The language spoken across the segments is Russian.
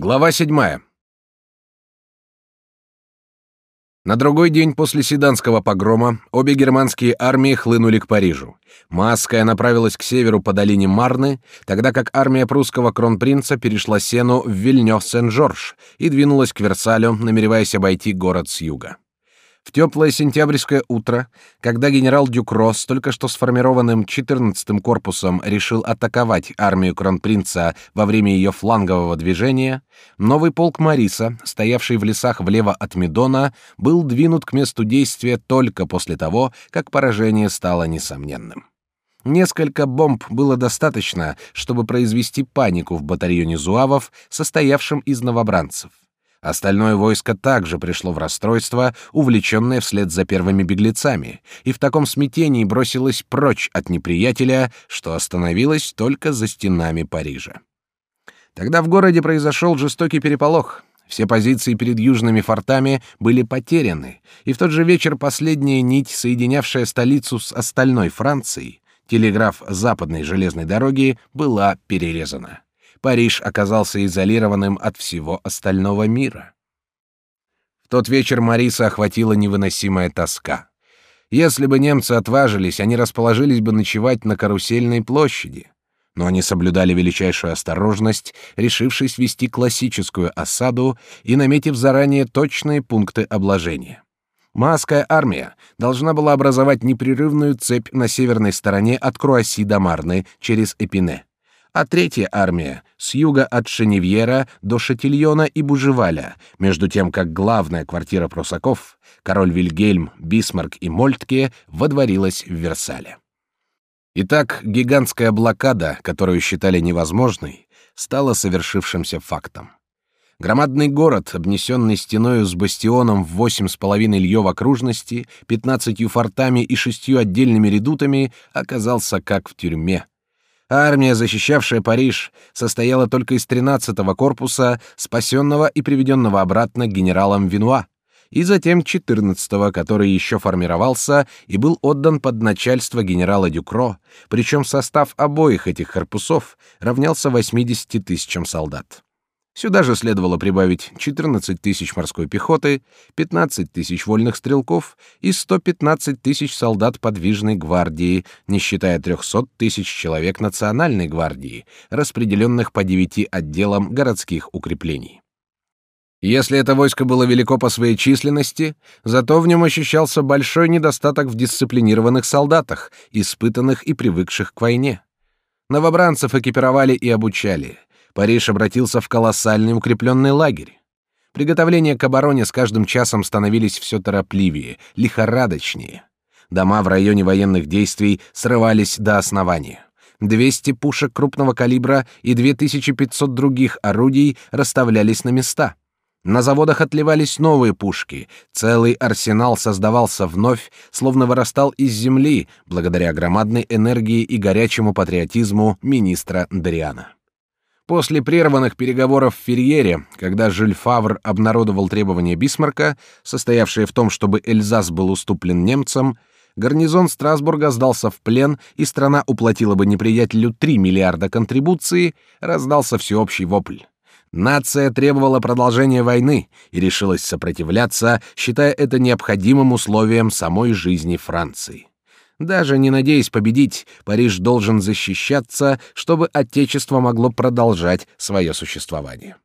Глава седьмая. На другой день после Седанского погрома обе германские армии хлынули к Парижу. Масская направилась к северу по долине Марны, тогда как армия прусского кронпринца перешла Сену в Вильнёв-Сен-Жорж и двинулась к Версалю, намереваясь обойти город с юга. В теплое сентябрьское утро, когда генерал Дюкро с только что сформированным 14-м корпусом решил атаковать армию кронпринца во время ее флангового движения, новый полк Мариса, стоявший в лесах влево от Медона, был двинут к месту действия только после того, как поражение стало несомненным. Несколько бомб было достаточно, чтобы произвести панику в батальоне зуавов, состоявшем из новобранцев. Остальное войско также пришло в расстройство, увлеченное вслед за первыми беглецами, и в таком смятении бросилось прочь от неприятеля, что остановилось только за стенами Парижа. Тогда в городе произошел жестокий переполох. Все позиции перед южными фортами были потеряны, и в тот же вечер последняя нить, соединявшая столицу с остальной Францией, телеграф западной железной дороги, была перерезана. Париж оказался изолированным от всего остального мира. В тот вечер Мариса охватила невыносимая тоска. Если бы немцы отважились, они расположились бы ночевать на Карусельной площади. Но они соблюдали величайшую осторожность, решившись вести классическую осаду и наметив заранее точные пункты обложения. Маская армия должна была образовать непрерывную цепь на северной стороне от Круасси до Марны через Эпине а третья армия с юга от Шеневьера до Шатильона и Бужеваля, между тем как главная квартира прусаков, король Вильгельм, Бисмарк и Мольтке, водворилась в Версале. Итак, гигантская блокада, которую считали невозможной, стала совершившимся фактом. Громадный город, обнесенный стеною с бастионом в восемь с половиной льё в окружности, пятнадцатью фортами и шестью отдельными редутами, оказался как в тюрьме — Армия, защищавшая Париж, состояла только из 13-го корпуса, спасенного и приведенного обратно генералом Винуа, и затем 14-го, который еще формировался и был отдан под начальство генерала Дюкро, причем состав обоих этих корпусов равнялся 80 тысячам солдат. Сюда же следовало прибавить 14 тысяч морской пехоты, 15 тысяч вольных стрелков и 115 тысяч солдат подвижной гвардии, не считая 300 тысяч человек национальной гвардии, распределенных по девяти отделам городских укреплений. Если это войско было велико по своей численности, зато в нем ощущался большой недостаток в дисциплинированных солдатах, испытанных и привыкших к войне. Новобранцев экипировали и обучали. Париж обратился в колоссальный укрепленный лагерь. Приготовления к обороне с каждым часом становились все торопливее, лихорадочнее. Дома в районе военных действий срывались до основания. 200 пушек крупного калибра и 2500 других орудий расставлялись на места. На заводах отливались новые пушки, целый арсенал создавался вновь, словно вырастал из земли, благодаря громадной энергии и горячему патриотизму министра Дриана. После прерванных переговоров в Ферьере, когда Жюль Фавр обнародовал требования Бисмарка, состоявшие в том, чтобы Эльзас был уступлен немцам, гарнизон Страсбурга сдался в плен, и страна уплатила бы неприятелю 3 миллиарда контрибуции, раздался всеобщий вопль. Нация требовала продолжения войны и решилась сопротивляться, считая это необходимым условием самой жизни Франции. Даже не надеясь победить, Париж должен защищаться, чтобы отечество могло продолжать свое существование.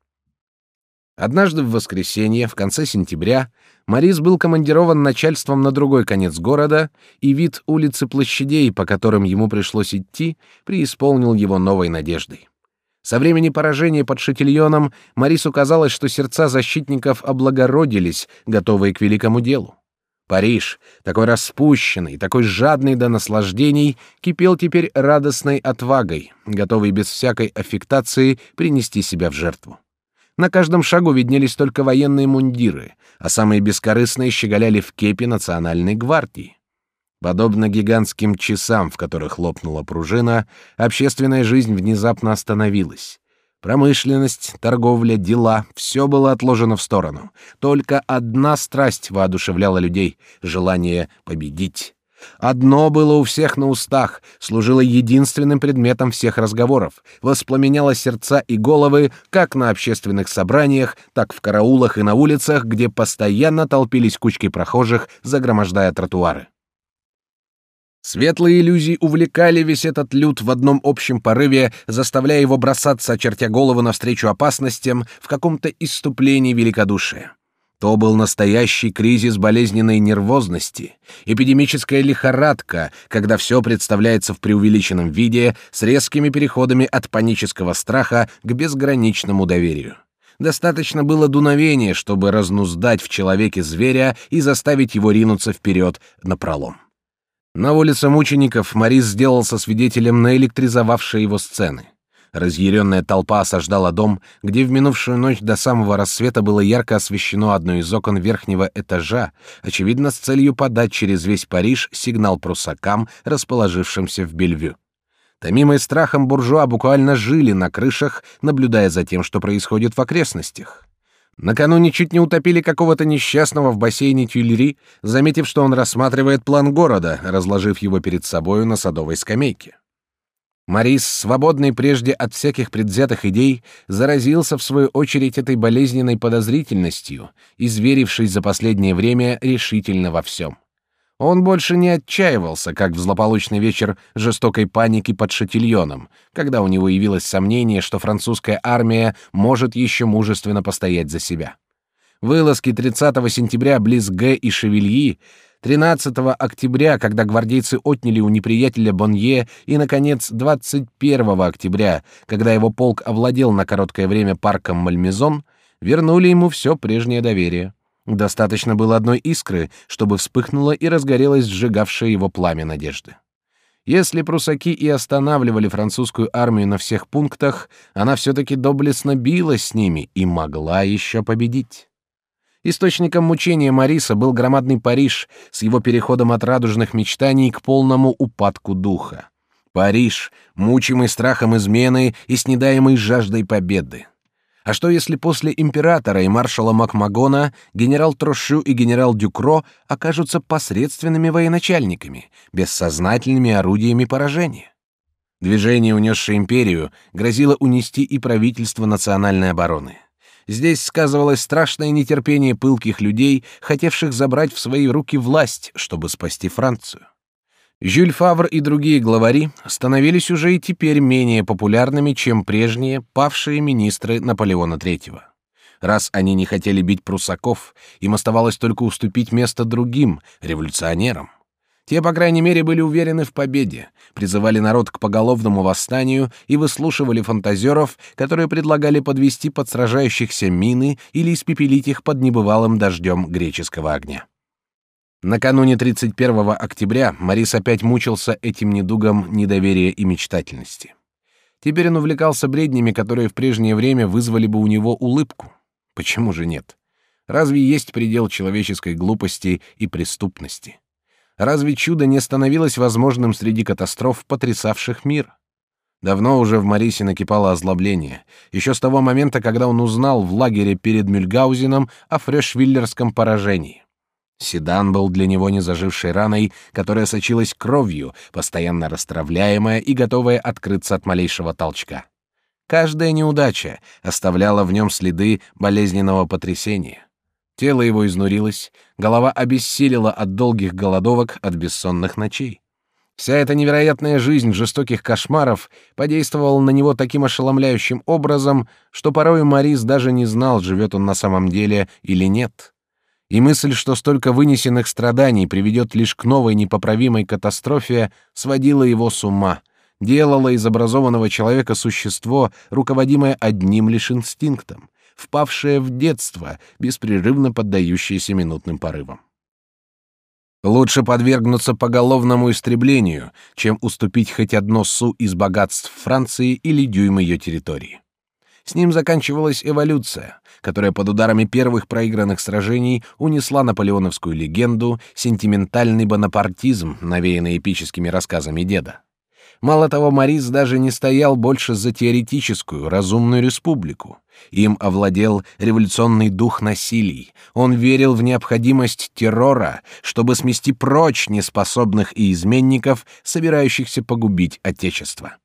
Однажды в воскресенье, в конце сентября, Морис был командирован начальством на другой конец города, и вид улицы площадей, по которым ему пришлось идти, преисполнил его новой надеждой. Со времени поражения под Шатильоном Морису казалось, что сердца защитников облагородились, готовые к великому делу. Париж, такой распущенный, такой жадный до наслаждений, кипел теперь радостной отвагой, готовый без всякой аффектации принести себя в жертву. На каждом шагу виднелись только военные мундиры, а самые бескорыстные щеголяли в кепи национальной гвардии. Подобно гигантским часам, в которых лопнула пружина, общественная жизнь внезапно остановилась. Промышленность, торговля, дела — все было отложено в сторону. Только одна страсть воодушевляла людей — желание победить. Одно было у всех на устах, служило единственным предметом всех разговоров, воспламеняло сердца и головы как на общественных собраниях, так в караулах и на улицах, где постоянно толпились кучки прохожих, загромождая тротуары. Светлые иллюзии увлекали весь этот люд в одном общем порыве, заставляя его бросаться, очертя голову навстречу опасностям, в каком-то иступлении великодушия. То был настоящий кризис болезненной нервозности, эпидемическая лихорадка, когда все представляется в преувеличенном виде с резкими переходами от панического страха к безграничному доверию. Достаточно было дуновения, чтобы разнуздать в человеке зверя и заставить его ринуться вперед на пролом. На улице мучеников Морис сделался свидетелем наэлектризовавшей его сцены. Разъяренная толпа осаждала дом, где в минувшую ночь до самого рассвета было ярко освещено одно из окон верхнего этажа, очевидно, с целью подать через весь Париж сигнал прусакам, расположившимся в Бельвю. Томимые страхом буржуа буквально жили на крышах, наблюдая за тем, что происходит в окрестностях. Накануне чуть не утопили какого-то несчастного в бассейне Тюильри, заметив, что он рассматривает план города, разложив его перед собою на садовой скамейке. Марис, свободный прежде от всяких предвзятых идей, заразился в свою очередь этой болезненной подозрительностью, изверившись за последнее время решительно во всем. Он больше не отчаивался, как в злополучный вечер жестокой паники под Шатильоном, когда у него явилось сомнение, что французская армия может еще мужественно постоять за себя. Вылазки 30 сентября близ Г и Шевильи, 13 октября, когда гвардейцы отняли у неприятеля Бонье, и, наконец, 21 октября, когда его полк овладел на короткое время парком Мальмезон, вернули ему все прежнее доверие. Достаточно было одной искры, чтобы вспыхнуло и разгорелось сжигавшее его пламя надежды. Если прусаки и останавливали французскую армию на всех пунктах, она все-таки доблестно билась с ними и могла еще победить. Источником мучения Мариса был громадный Париж с его переходом от радужных мечтаний к полному упадку духа. Париж, мучимый страхом измены и снедаемый жаждой победы. А что если после императора и маршала Макмагона генерал Трошу и генерал Дюкро окажутся посредственными военачальниками, бессознательными орудиями поражения? Движение, унесшее империю, грозило унести и правительство национальной обороны. Здесь сказывалось страшное нетерпение пылких людей, хотевших забрать в свои руки власть, чтобы спасти Францию. Жюль Фавр и другие главари становились уже и теперь менее популярными, чем прежние павшие министры Наполеона III. Раз они не хотели бить прусаков, им оставалось только уступить место другим, революционерам. Те, по крайней мере, были уверены в победе, призывали народ к поголовному восстанию и выслушивали фантазеров, которые предлагали подвести под сражающихся мины или испепелить их под небывалым дождем греческого огня. Накануне 31 октября Морис опять мучился этим недугом недоверия и мечтательности. Теперь он увлекался бреднями, которые в прежнее время вызвали бы у него улыбку. Почему же нет? Разве есть предел человеческой глупости и преступности? Разве чудо не становилось возможным среди катастроф, потрясавших мир? Давно уже в Марисе накипало озлобление, еще с того момента, когда он узнал в лагере перед Мюльгаузеном о фрешвиллерском поражении. Седан был для него незажившей раной, которая сочилась кровью, постоянно расстравляемая и готовая открыться от малейшего толчка. Каждая неудача оставляла в нем следы болезненного потрясения. Тело его изнурилось, голова обессилила от долгих голодовок, от бессонных ночей. Вся эта невероятная жизнь жестоких кошмаров подействовала на него таким ошеломляющим образом, что порой Марис даже не знал, живет он на самом деле или нет и мысль, что столько вынесенных страданий приведет лишь к новой непоправимой катастрофе, сводила его с ума, делала из образованного человека существо, руководимое одним лишь инстинктом, впавшее в детство, беспрерывно поддающееся минутным порывам. Лучше подвергнуться поголовному истреблению, чем уступить хоть одно су из богатств Франции или дюйм ее территории. С ним заканчивалась эволюция, которая под ударами первых проигранных сражений унесла наполеоновскую легенду, сентиментальный бонапартизм, навеянный эпическими рассказами деда. Мало того, Морис даже не стоял больше за теоретическую, разумную республику. Им овладел революционный дух насилий. Он верил в необходимость террора, чтобы смести прочь неспособных и изменников, собирающихся погубить Отечество.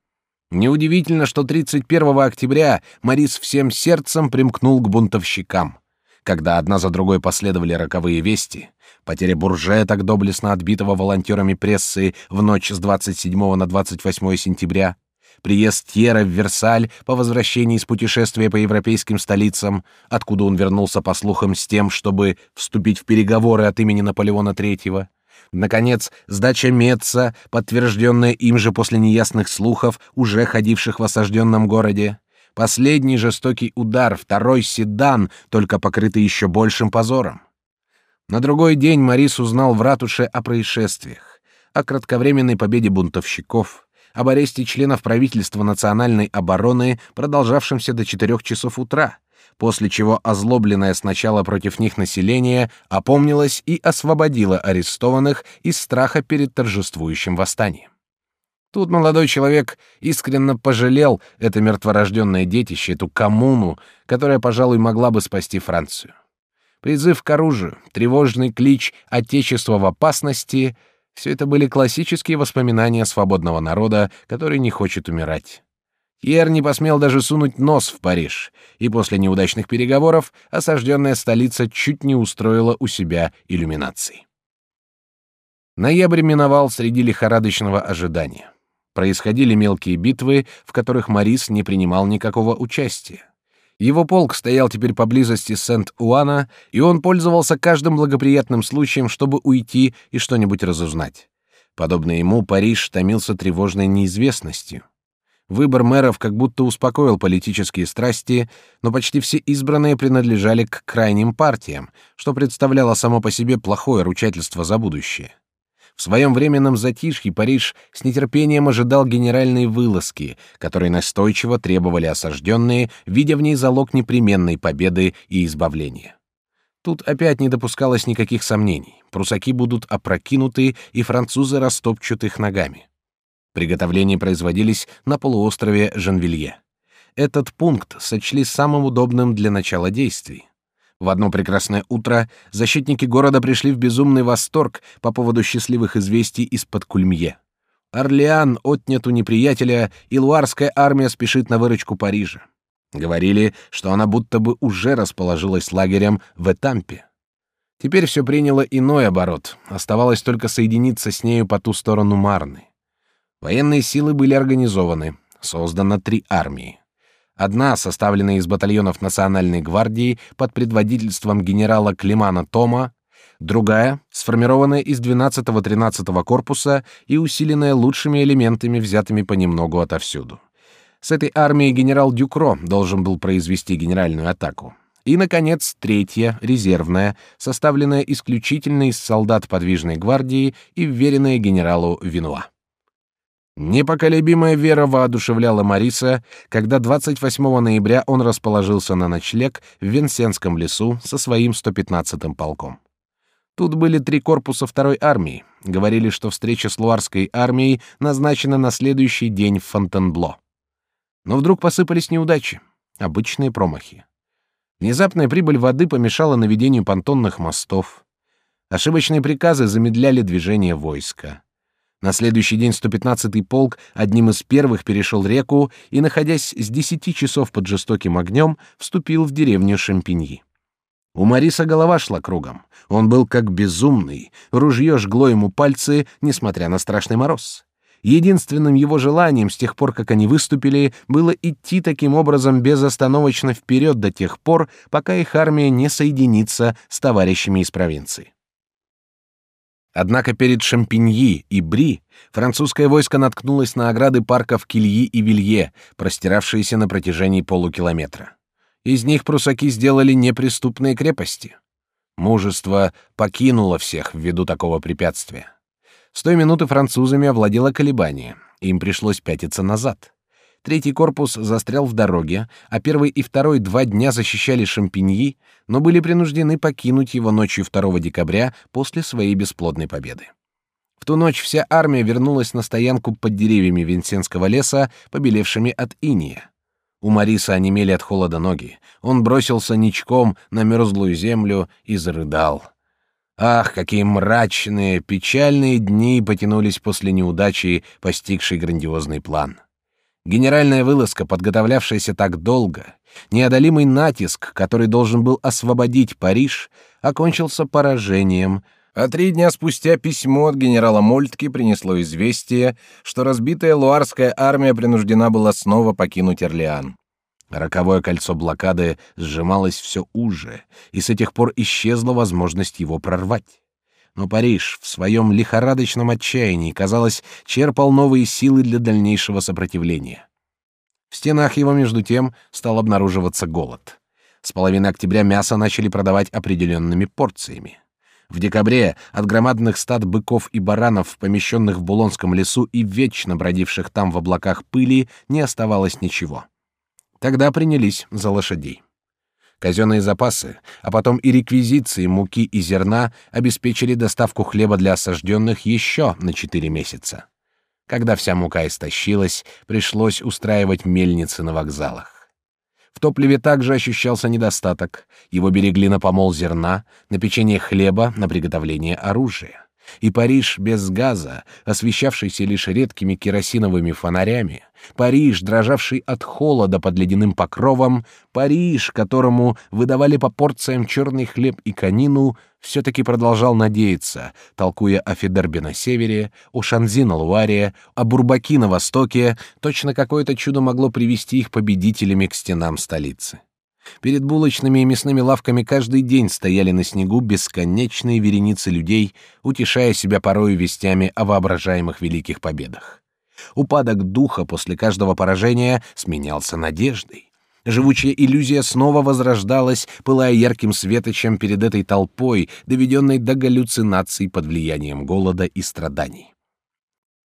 Неудивительно, что 31 октября Морис всем сердцем примкнул к бунтовщикам. Когда одна за другой последовали роковые вести, потеря Бурже, так доблестно отбитого волонтерами прессы в ночь с 27 на 28 сентября, приезд Тьера в Версаль по возвращении из путешествия по европейским столицам, откуда он вернулся по слухам с тем, чтобы вступить в переговоры от имени Наполеона III, наконец, сдача Меца, подтвержденная им же после неясных слухов, уже ходивших в осажденном городе, последний жестокий удар, второй седан, только покрытый еще большим позором. На другой день Морис узнал в ратуше о происшествиях, о кратковременной победе бунтовщиков, об аресте членов правительства национальной обороны, продолжавшемся до четырех часов утра, после чего озлобленное сначала против них население опомнилось и освободило арестованных из страха перед торжествующим восстанием. Тут молодой человек искренне пожалел это мертворожденное детище, эту коммуну, которая, пожалуй, могла бы спасти Францию. Призыв к оружию, тревожный клич «Отечество в опасности» — все это были классические воспоминания свободного народа, который не хочет умирать. Пьер не посмел даже сунуть нос в Париж, и после неудачных переговоров осажденная столица чуть не устроила у себя иллюминации. Ноябрь миновал среди лихорадочного ожидания. Происходили мелкие битвы, в которых Морис не принимал никакого участия. Его полк стоял теперь поблизости Сент-Уана, и он пользовался каждым благоприятным случаем, чтобы уйти и что-нибудь разузнать. Подобно ему, Париж томился тревожной неизвестностью. Выбор мэров как будто успокоил политические страсти, но почти все избранные принадлежали к крайним партиям, что представляло само по себе плохое ручательство за будущее. В своем временном затишье Париж с нетерпением ожидал генеральной вылазки, которые настойчиво требовали осажденные, видя в ней залог непременной победы и избавления. Тут опять не допускалось никаких сомнений. Прусаки будут опрокинуты, и французы растопчут их ногами. Приготовления производились на полуострове Жанвилье. Этот пункт сочли самым удобным для начала действий. В одно прекрасное утро защитники города пришли в безумный восторг по поводу счастливых известий из-под Кульмье. Орлеан отнят у неприятеля, и луарская армия спешит на выручку Парижа. Говорили, что она будто бы уже расположилась лагерем в Этампе. Теперь все приняло иной оборот, оставалось только соединиться с нею по ту сторону Марны. Военные силы были организованы, создано три армии. Одна, составленная из батальонов Национальной гвардии под предводительством генерала Климана Тома, другая, сформированная из 12-13 корпуса и усиленная лучшими элементами, взятыми понемногу отовсюду. С этой армией генерал Дюкро должен был произвести генеральную атаку. И, наконец, третья, резервная, составленная исключительно из солдат подвижной гвардии и вверенная генералу Винуа. Непоколебимая вера воодушевляла Мариса, когда 28 ноября он расположился на ночлег в Венсенском лесу со своим 115-м полком. Тут были три корпуса второй армии. Говорили, что встреча с Луарской армией назначена на следующий день в Фонтенбло. Но вдруг посыпались неудачи, обычные промахи. Внезапная прибыль воды помешала наведению понтонных мостов. Ошибочные приказы замедляли движение войска. На следующий день 115-й полк одним из первых перешел реку и, находясь с 10 часов под жестоким огнем, вступил в деревню Шампиньи. У Мариса голова шла кругом. Он был как безумный. Ружье жгло ему пальцы, несмотря на страшный мороз. Единственным его желанием с тех пор, как они выступили, было идти таким образом безостановочно вперед до тех пор, пока их армия не соединится с товарищами из провинции. Однако перед Шампиньи и Бри французское войско наткнулось на ограды парков Кильи и Вилье, простиравшиеся на протяжении полукилометра. Из них прусаки сделали неприступные крепости. Мужество покинуло всех ввиду такого препятствия. С той минуты французами овладело колебание, им пришлось пятиться назад. Третий корпус застрял в дороге, а первый и второй два дня защищали Шампиньи, но были принуждены покинуть его ночью 2 декабря после своей бесплодной победы. В ту ночь вся армия вернулась на стоянку под деревьями Винсенского леса, побелевшими от иния. У Мариса онемели от холода ноги. Он бросился ничком на мерзлую землю и зарыдал. Ах, какие мрачные, печальные дни потянулись после неудачи, постигшей грандиозный план. Генеральная вылазка, подготовлявшаяся так долго, неодолимый натиск, который должен был освободить Париж, окончился поражением, а три дня спустя письмо от генерала Мольтки принесло известие, что разбитая луарская армия принуждена была снова покинуть Орлеан. Роковое кольцо блокады сжималось все уже, и с этих пор исчезла возможность его прорвать. Но Париж в своем лихорадочном отчаянии, казалось, черпал новые силы для дальнейшего сопротивления. В стенах его, между тем, стал обнаруживаться голод. С половины октября мясо начали продавать определенными порциями. В декабре от громадных стад быков и баранов, помещенных в Булонском лесу и вечно бродивших там в облаках пыли, не оставалось ничего. Тогда принялись за лошадей. Казенные запасы, а потом и реквизиции муки и зерна обеспечили доставку хлеба для осажденных еще на четыре месяца. Когда вся мука истощилась, пришлось устраивать мельницы на вокзалах. В топливе также ощущался недостаток. Его берегли на помол зерна, на печенье хлеба, на приготовление оружия и Париж без газа, освещавшийся лишь редкими керосиновыми фонарями, Париж, дрожавший от холода под ледяным покровом, Париж, которому выдавали по порциям черный хлеб и конину, все-таки продолжал надеяться, толкуя о Федербе на севере, о Шанзи на Луаре, о Бурбаки на востоке, точно какое-то чудо могло привести их победителями к стенам столицы. Перед булочными и мясными лавками каждый день стояли на снегу бесконечные вереницы людей, утешая себя порою вестями о воображаемых великих победах. Упадок духа после каждого поражения сменялся надеждой. Живучая иллюзия снова возрождалась, пылая ярким светочем перед этой толпой, доведенной до галлюцинаций под влиянием голода и страданий.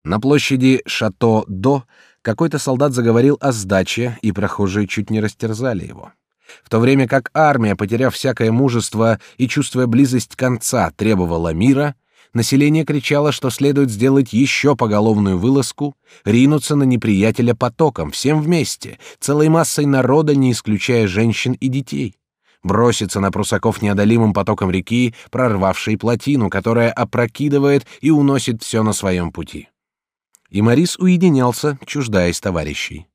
На площади Шато-До какой-то солдат заговорил о сдаче, и прохожие чуть не растерзали его. В то время как армия, потеряв всякое мужество и чувствуя близость конца, требовала мира, население кричало, что следует сделать еще поголовную вылазку, ринуться на неприятеля потоком, всем вместе, целой массой народа, не исключая женщин и детей. Броситься на прусаков неодолимым потоком реки, прорвавшей плотину, которая опрокидывает и уносит все на своем пути. И Морис уединялся, чуждаясь товарищей.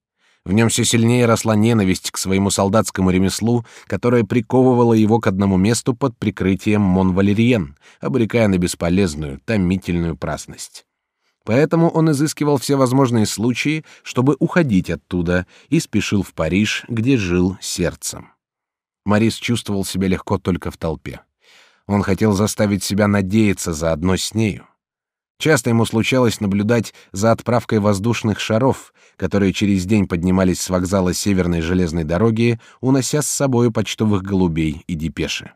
В нем все сильнее росла ненависть к своему солдатскому ремеслу, которая приковывала его к одному месту под прикрытием Монвалериен, обрекая на бесполезную, томительную праздность. Поэтому он изыскивал все возможные случаи, чтобы уходить оттуда, и спешил в Париж, где жил сердцем. Морис чувствовал себя легко только в толпе. Он хотел заставить себя надеяться заодно с нею. Часто ему случалось наблюдать за отправкой воздушных шаров, которые через день поднимались с вокзала Северной железной дороги, унося с собой почтовых голубей и депеши.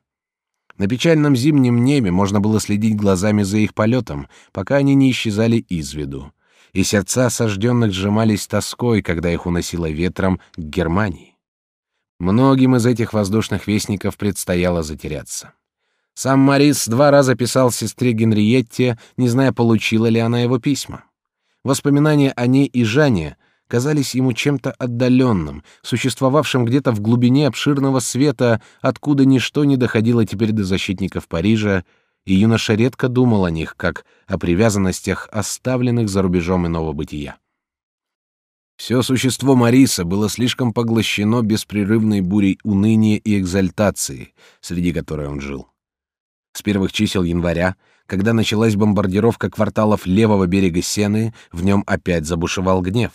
На печальном зимнем небе можно было следить глазами за их полетом, пока они не исчезали из виду, и сердца осажденных сжимались тоской, когда их уносило ветром к Германии. Многим из этих воздушных вестников предстояло затеряться. Сам Морис два раза писал сестре Генриетте, не зная, получила ли она его письма. Воспоминания о ней и Жане казались ему чем-то отдаленным, существовавшим где-то в глубине обширного света, откуда ничто не доходило теперь до защитников Парижа, и юноша редко думал о них, как о привязанностях, оставленных за рубежом иного бытия. Все существо Мариса было слишком поглощено беспрерывной бурей уныния и экзальтации, среди которой он жил. С первых чисел января, когда началась бомбардировка кварталов левого берега Сены, в нем опять забушевал гнев.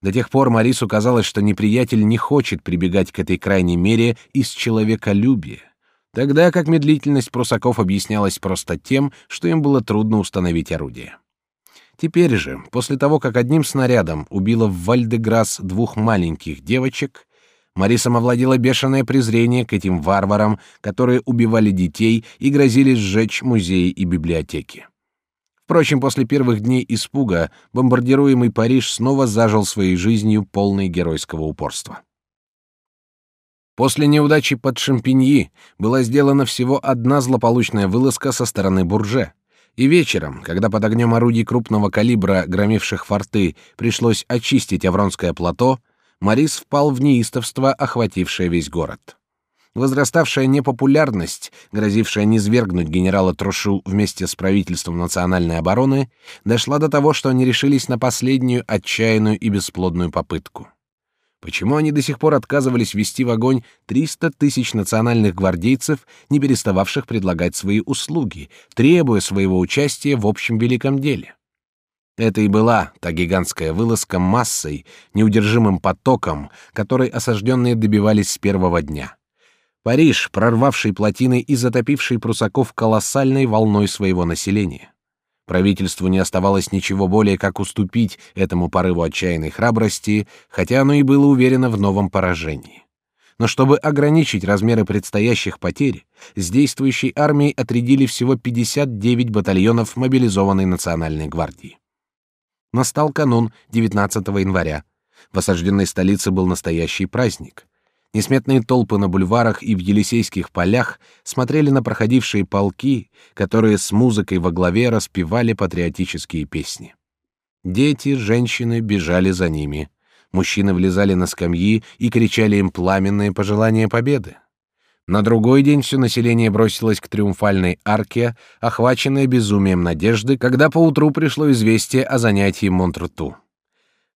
До тех пор Марису казалось, что неприятель не хочет прибегать к этой крайней мере из человеколюбия, тогда как медлительность прусаков объяснялась просто тем, что им было трудно установить орудие. Теперь же, после того, как одним снарядом убило в Вальдеграс двух маленьких девочек, Марисом овладело бешеное презрение к этим варварам, которые убивали детей и грозили сжечь музеи и библиотеки. Впрочем, после первых дней испуга бомбардируемый Париж снова зажил своей жизнью полной геройского упорства. После неудачи под Шампиньи была сделана всего одна злополучная вылазка со стороны Бурже, И вечером, когда под огнем орудий крупного калибра, громивших форты, пришлось очистить Авронское плато, Морис впал в неистовство, охватившее весь город. Возраставшая непопулярность, грозившая низвергнуть генерала Трушу вместе с правительством национальной обороны, дошла до того, что они решились на последнюю отчаянную и бесплодную попытку. Почему они до сих пор отказывались ввести в огонь 300 тысяч национальных гвардейцев, не перестававших предлагать свои услуги, требуя своего участия в общем великом деле? Это и была та гигантская вылазка массой, неудержимым потоком, которой осажденные добивались с первого дня. Париж, прорвавший плотины и затопивший прусаков колоссальной волной своего населения. Правительству не оставалось ничего более, как уступить этому порыву отчаянной храбрости, хотя оно и было уверено в новом поражении. Но чтобы ограничить размеры предстоящих потерь, с действующей армией отрядили всего 59 батальонов мобилизованной национальной гвардии. Настал канун 19 января. В осажденной столице был настоящий праздник. Несметные толпы на бульварах и в Елисейских полях смотрели на проходившие полки, которые с музыкой во главе распевали патриотические песни. Дети, женщины бежали за ними. Мужчины влезали на скамьи и кричали им пламенные пожелания победы. На другой день все население бросилось к триумфальной арке, охваченное безумием надежды, когда поутру пришло известие о занятии Монтрту.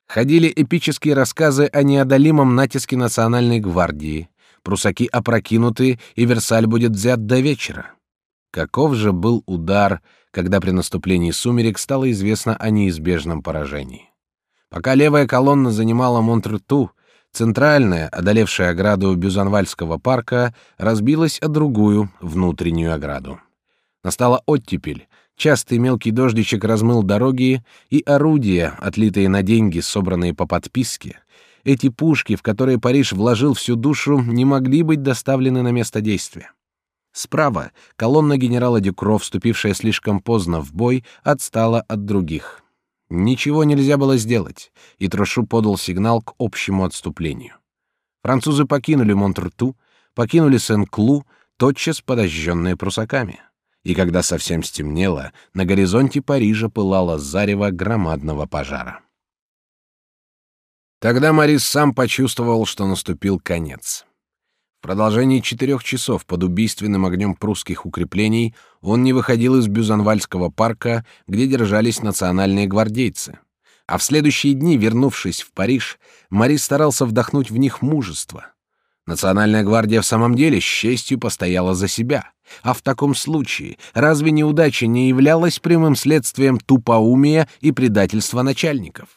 Ходили эпические рассказы о неодолимом натиске национальной гвардии. Прусаки опрокинуты, и Версаль будет взят до вечера. Каков же был удар, когда при наступлении сумерек стало известно о неизбежном поражении. Пока левая колонна занимала Монтрету, центральная, одолевшая ограду Бюзанвальского парка, разбилась о другую, внутреннюю ограду. Настала оттепель, Частый мелкий дождичек размыл дороги, и орудия, отлитые на деньги, собранные по подписке, эти пушки, в которые Париж вложил всю душу, не могли быть доставлены на место действия. Справа колонна генерала Дюкро, вступившая слишком поздно в бой, отстала от других. Ничего нельзя было сделать, и Трошу подал сигнал к общему отступлению. Французы покинули Монтрту, покинули Сен-Клу, тотчас подожженные прусаками и когда совсем стемнело, на горизонте Парижа пылало зарево громадного пожара. Тогда Морис сам почувствовал, что наступил конец. В продолжении четырех часов под убийственным огнем прусских укреплений он не выходил из Бюзанвальского парка, где держались национальные гвардейцы. А в следующие дни, вернувшись в Париж, Морис старался вдохнуть в них мужество. Национальная гвардия в самом деле с честью постояла за себя. А в таком случае разве неудача не являлась прямым следствием тупоумия и предательства начальников?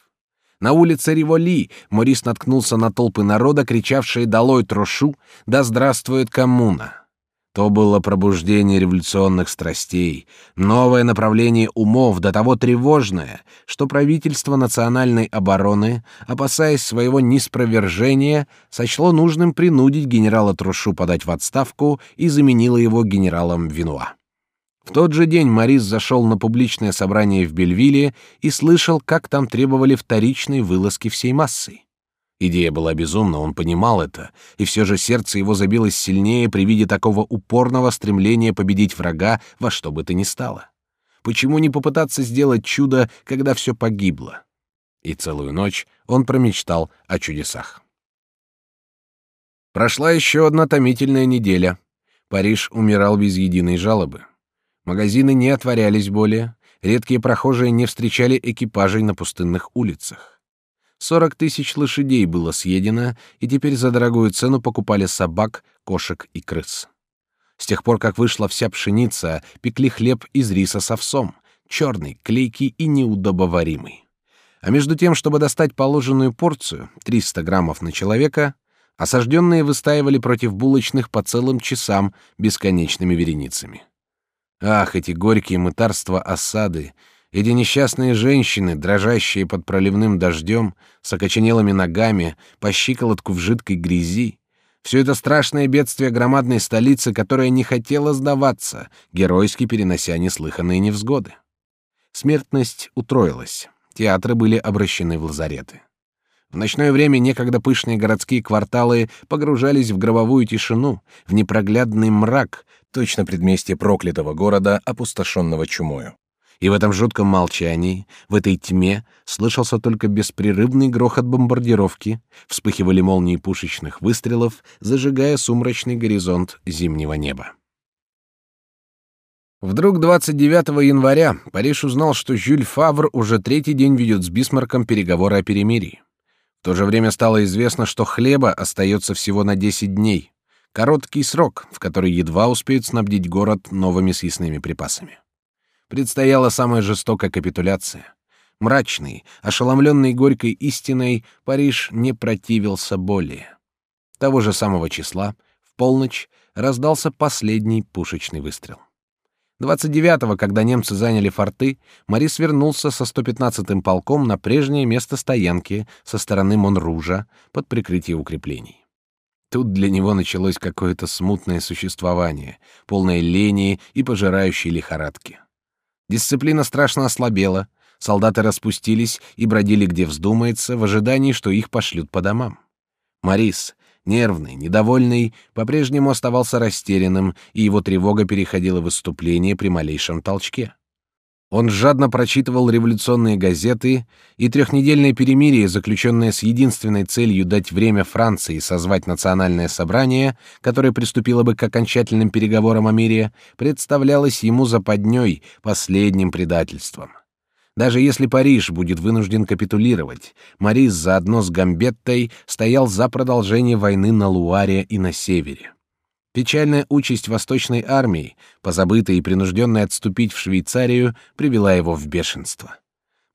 На улице Риволи Морис наткнулся на толпы народа, кричавшие «Долой Трошу! Да здравствует коммуна!» То было пробуждение революционных страстей, новое направление умов, до того тревожное, что правительство национальной обороны, опасаясь своего неспровержения, сочло нужным принудить генерала Трушу подать в отставку и заменило его генералом Винуа. В тот же день Морис зашел на публичное собрание в Бельвилле и слышал, как там требовали вторичной вылазки всей массой. Идея была безумна, он понимал это, и все же сердце его забилось сильнее при виде такого упорного стремления победить врага во что бы то ни стало. Почему не попытаться сделать чудо, когда все погибло? И целую ночь он промечтал о чудесах. Прошла еще одна томительная неделя. Париж умирал без единой жалобы. Магазины не отворялись более, редкие прохожие не встречали экипажей на пустынных улицах. Сорок тысяч лошадей было съедено, и теперь за дорогую цену покупали собак, кошек и крыс. С тех пор, как вышла вся пшеница, пекли хлеб из риса с овсом, черный, клейкий и неудобоваримый. А между тем, чтобы достать положенную порцию, 300 граммов на человека, осажденные выстаивали против булочных по целым часам бесконечными вереницами. Ах, эти горькие мытарства осады, эти несчастные женщины, дрожащие под проливным дождем, с окоченелыми ногами, по щиколотку в жидкой грязи, все это страшное бедствие громадной столицы, которая не хотела сдаваться, геройски перенося неслыханные невзгоды. Смертность утроилась, театры были обращены в лазареты. В ночное время некогда пышные городские кварталы погружались в гробовую тишину, в непроглядный мрак, точно предместье проклятого города, опустошенного чумою. И в этом жутком молчании, в этой тьме, слышался только беспрерывный грохот бомбардировки, вспыхивали молнии пушечных выстрелов, зажигая сумрачный горизонт зимнего неба. Вдруг 29 января Париж узнал, что Жюль Фавр уже третий день ведет с Бисмарком переговоры о перемирии. В то же время стало известно, что хлеба остается всего на 10 дней. Короткий срок, в который едва успеют снабдить город новыми съестными припасами. Предстояла самая жестокая капитуляция. Мрачный, ошеломленный горькой истиной, Париж не противился более. Того же самого числа, в полночь, раздался последний пушечный выстрел. 29-го, когда немцы заняли форты, Морис вернулся со 115-м полком на прежнее место стоянки со стороны Монружа под прикрытие укреплений. Тут для него началось какое-то смутное существование, полное лени и пожирающей лихорадки. Дисциплина страшно ослабела, солдаты распустились и бродили где вздумается в ожидании, что их пошлют по домам. Морис, Нервный, недовольный, по-прежнему оставался растерянным, и его тревога переходила в выступление при малейшем толчке. Он жадно прочитывал революционные газеты, и трехнедельное перемирие, заключенное с единственной целью дать время Франции созвать национальное собрание, которое приступило бы к окончательным переговорам о мире, представлялось ему западней, последним предательством. Даже если Париж будет вынужден капитулировать, Морис заодно с Гамбеттой стоял за продолжение войны на Луаре и на севере. Печальная участь Восточной армии, позабытая и принужденная отступить в Швейцарию, привела его в бешенство.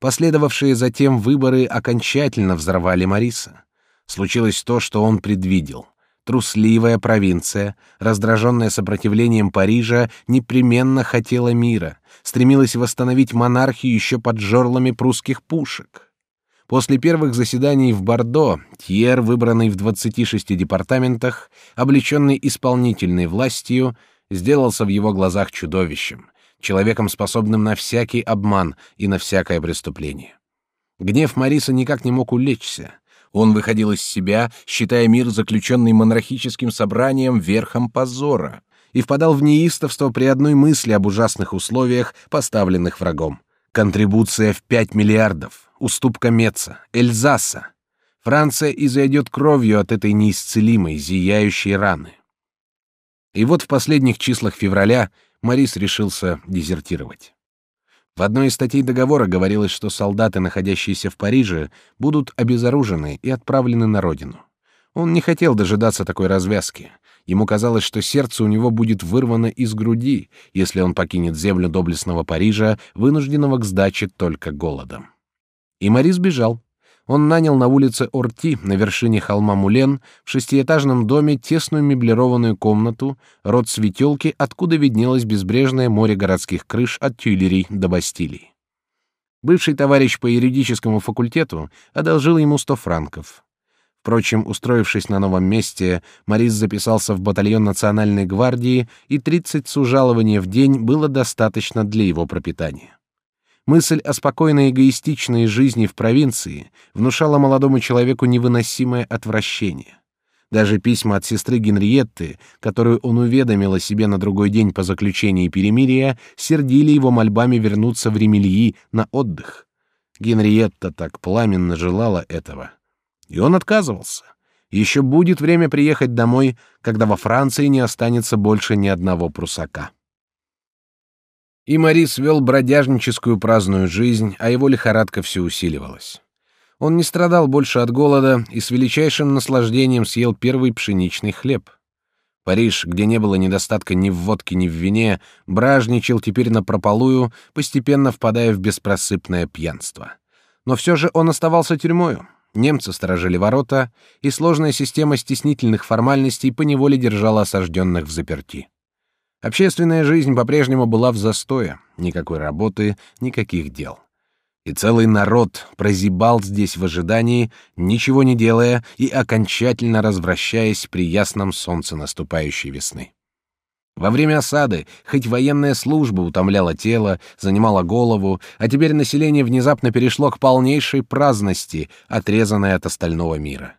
Последовавшие затем выборы окончательно взорвали Мариса. Случилось то, что он предвидел. Трусливая провинция, раздраженная сопротивлением Парижа, непременно хотела мира, стремилась восстановить монархию еще под жорлами прусских пушек. После первых заседаний в Бордо Тьер, выбранный в 26 департаментах, облеченный исполнительной властью, сделался в его глазах чудовищем, человеком, способным на всякий обман и на всякое преступление. Гнев Мариса никак не мог улечься. Он выходил из себя, считая мир, заключенный монархическим собранием, верхом позора, и впадал в неистовство при одной мысли об ужасных условиях, поставленных врагом. Контрибуция в 5 миллиардов, уступка Меца, Эльзаса. Франция изойдет кровью от этой неисцелимой, зияющей раны. И вот в последних числах февраля Морис решился дезертировать. В одной из статей договора говорилось, что солдаты, находящиеся в Париже, будут обезоружены и отправлены на родину. Он не хотел дожидаться такой развязки. Ему казалось, что сердце у него будет вырвано из груди, если он покинет землю доблестного Парижа, вынужденного к сдаче только голодом. И Морис бежал он нанял на улице Орти, на вершине холма Мулен, в шестиэтажном доме тесную меблированную комнату, рот светелки, откуда виднелось безбрежное море городских крыш от Тюильри до Бастилии. Бывший товарищ по юридическому факультету одолжил ему сто франков. Впрочем, устроившись на новом месте, Морис записался в батальон национальной гвардии, и 30 сужалований в день было достаточно для его пропитания. Мысль о спокойной эгоистичной жизни в провинции внушала молодому человеку невыносимое отвращение. Даже письма от сестры Генриетты, которую он уведомил о себе на другой день по заключении перемирия, сердили его мольбами вернуться в Ремельи на отдых. Генриетта так пламенно желала этого. И он отказывался. Еще будет время приехать домой, когда во Франции не останется больше ни одного прусака. И Морис вел бродяжническую праздную жизнь, а его лихорадка все усиливалась. Он не страдал больше от голода и с величайшим наслаждением съел первый пшеничный хлеб. Париж, где не было недостатка ни в водке, ни в вине, бражничал теперь на прополую, постепенно впадая в беспросыпное пьянство. Но все же он оставался тюрьмою. Немцы сторожили ворота, и сложная система стеснительных формальностей поневоле держала осажденных в заперти. Общественная жизнь по-прежнему была в застое, никакой работы, никаких дел. И целый народ прозябал здесь в ожидании, ничего не делая и окончательно развращаясь при ясном солнце наступающей весны. Во время осады хоть военная служба утомляла тело, занимала голову, а теперь население внезапно перешло к полнейшей праздности, отрезанной от остального мира.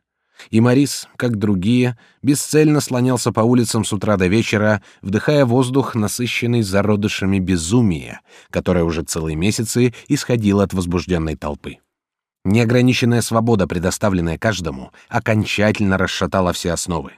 И Морис, как другие, бесцельно слонялся по улицам с утра до вечера, вдыхая воздух, насыщенный зародышами безумия, которое уже целые месяцы исходило от возбужденной толпы. Неограниченная свобода, предоставленная каждому, окончательно расшатала все основы.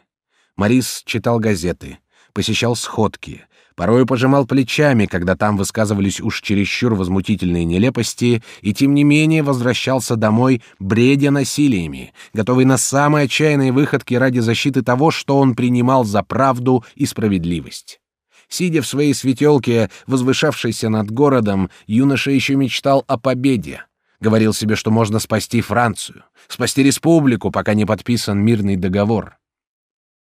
Морис читал газеты, посещал сходки, порою пожимал плечами, когда там высказывались уж чересчур возмутительные нелепости, и тем не менее возвращался домой, бредя насилиями, готовый на самые отчаянные выходки ради защиты того, что он принимал за правду и справедливость. Сидя в своей светелке, возвышавшейся над городом, юноша еще мечтал о победе. Говорил себе, что можно спасти Францию, спасти республику, пока не подписан мирный договор.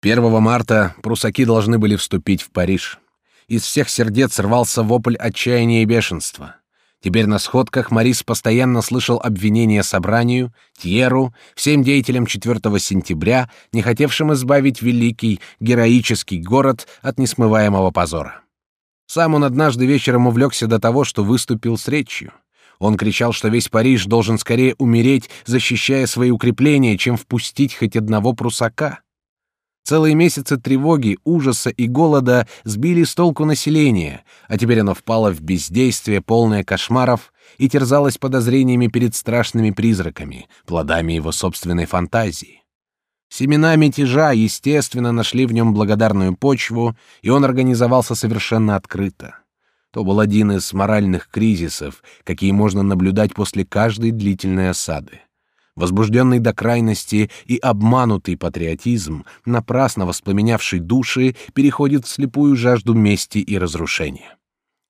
1 марта прусаки должны были вступить в Париж. Из всех сердец рвался вопль отчаяния и бешенства. Теперь на сходках Морис постоянно слышал обвинения собранию, Тьеру, всем деятелям 4 сентября, не хотевшим избавить великий, героический город от несмываемого позора. Сам он однажды вечером увлекся до того, что выступил с речью. Он кричал, что весь Париж должен скорее умереть, защищая свои укрепления, чем впустить хоть одного прусака. Целые месяцы тревоги, ужаса и голода сбили с толку население, а теперь оно впало в бездействие, полное кошмаров, и терзалось подозрениями перед страшными призраками, плодами его собственной фантазии. Семена мятежа, естественно, нашли в нем благодарную почву, и он организовался совершенно открыто. То был один из моральных кризисов, какие можно наблюдать после каждой длительной осады. Возбужденный до крайности и обманутый патриотизм, напрасно воспламенявший души, переходит в слепую жажду мести и разрушения.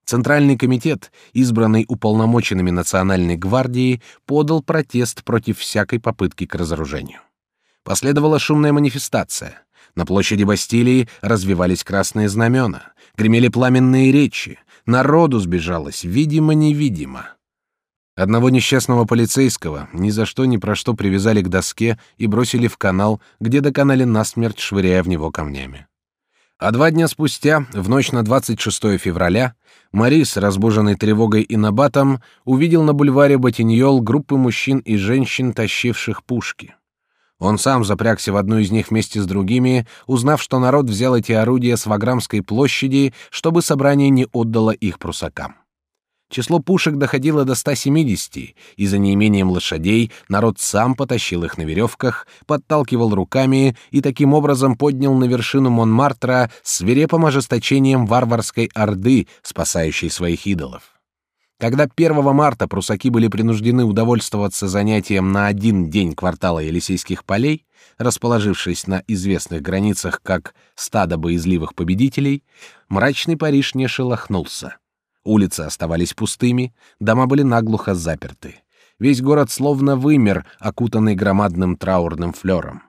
Центральный комитет, избранный уполномоченными Национальной гвардии, подал протест против всякой попытки к разоружению. Последовала шумная манифестация. На площади Бастилии развивались красные знамена, гремели пламенные речи, народу сбежалось, видимо-невидимо. Одного несчастного полицейского ни за что ни про что привязали к доске и бросили в канал, где доконали насмерть, швыряя в него камнями. А два дня спустя, в ночь на 26 февраля, Марис, разбуженный тревогой и набатом, увидел на бульваре Ботиньол группы мужчин и женщин, тащивших пушки. Он сам запрягся в одну из них вместе с другими, узнав, что народ взял эти орудия с Ваграмской площади, чтобы собрание не отдало их прусакам. Число пушек доходило до 170, и за неимением лошадей народ сам потащил их на веревках, подталкивал руками и таким образом поднял на вершину Монмартра свирепым ожесточением варварской орды, спасающей своих идолов. Когда 1 марта прусаки были принуждены удовольствоваться занятием на один день квартала Елисейских полей, расположившись на известных границах как стадо боязливых победителей, мрачный Париж не шелохнулся. Улицы оставались пустыми, дома были наглухо заперты. Весь город словно вымер, окутанный громадным траурным флером.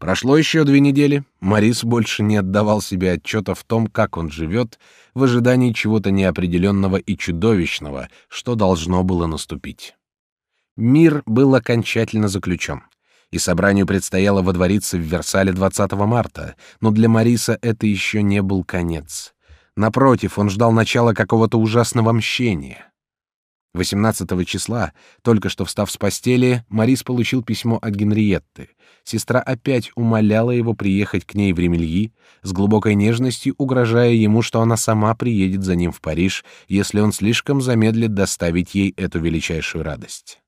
Прошло еще две недели. Морис больше не отдавал себе отчета в том, как он живет, в ожидании чего-то неопределенного и чудовищного, что должно было наступить. Мир был окончательно заключен, и собранию предстояло водвориться в Версале 20 марта, но для Мариса это еще не был конец. Напротив, он ждал начала какого-то ужасного мщения. 18 числа, только что встав с постели, Марис получил письмо от Генриетты. Сестра опять умоляла его приехать к ней в Ремельи, с глубокой нежностью угрожая ему, что она сама приедет за ним в Париж, если он слишком замедлит доставить ей эту величайшую радость.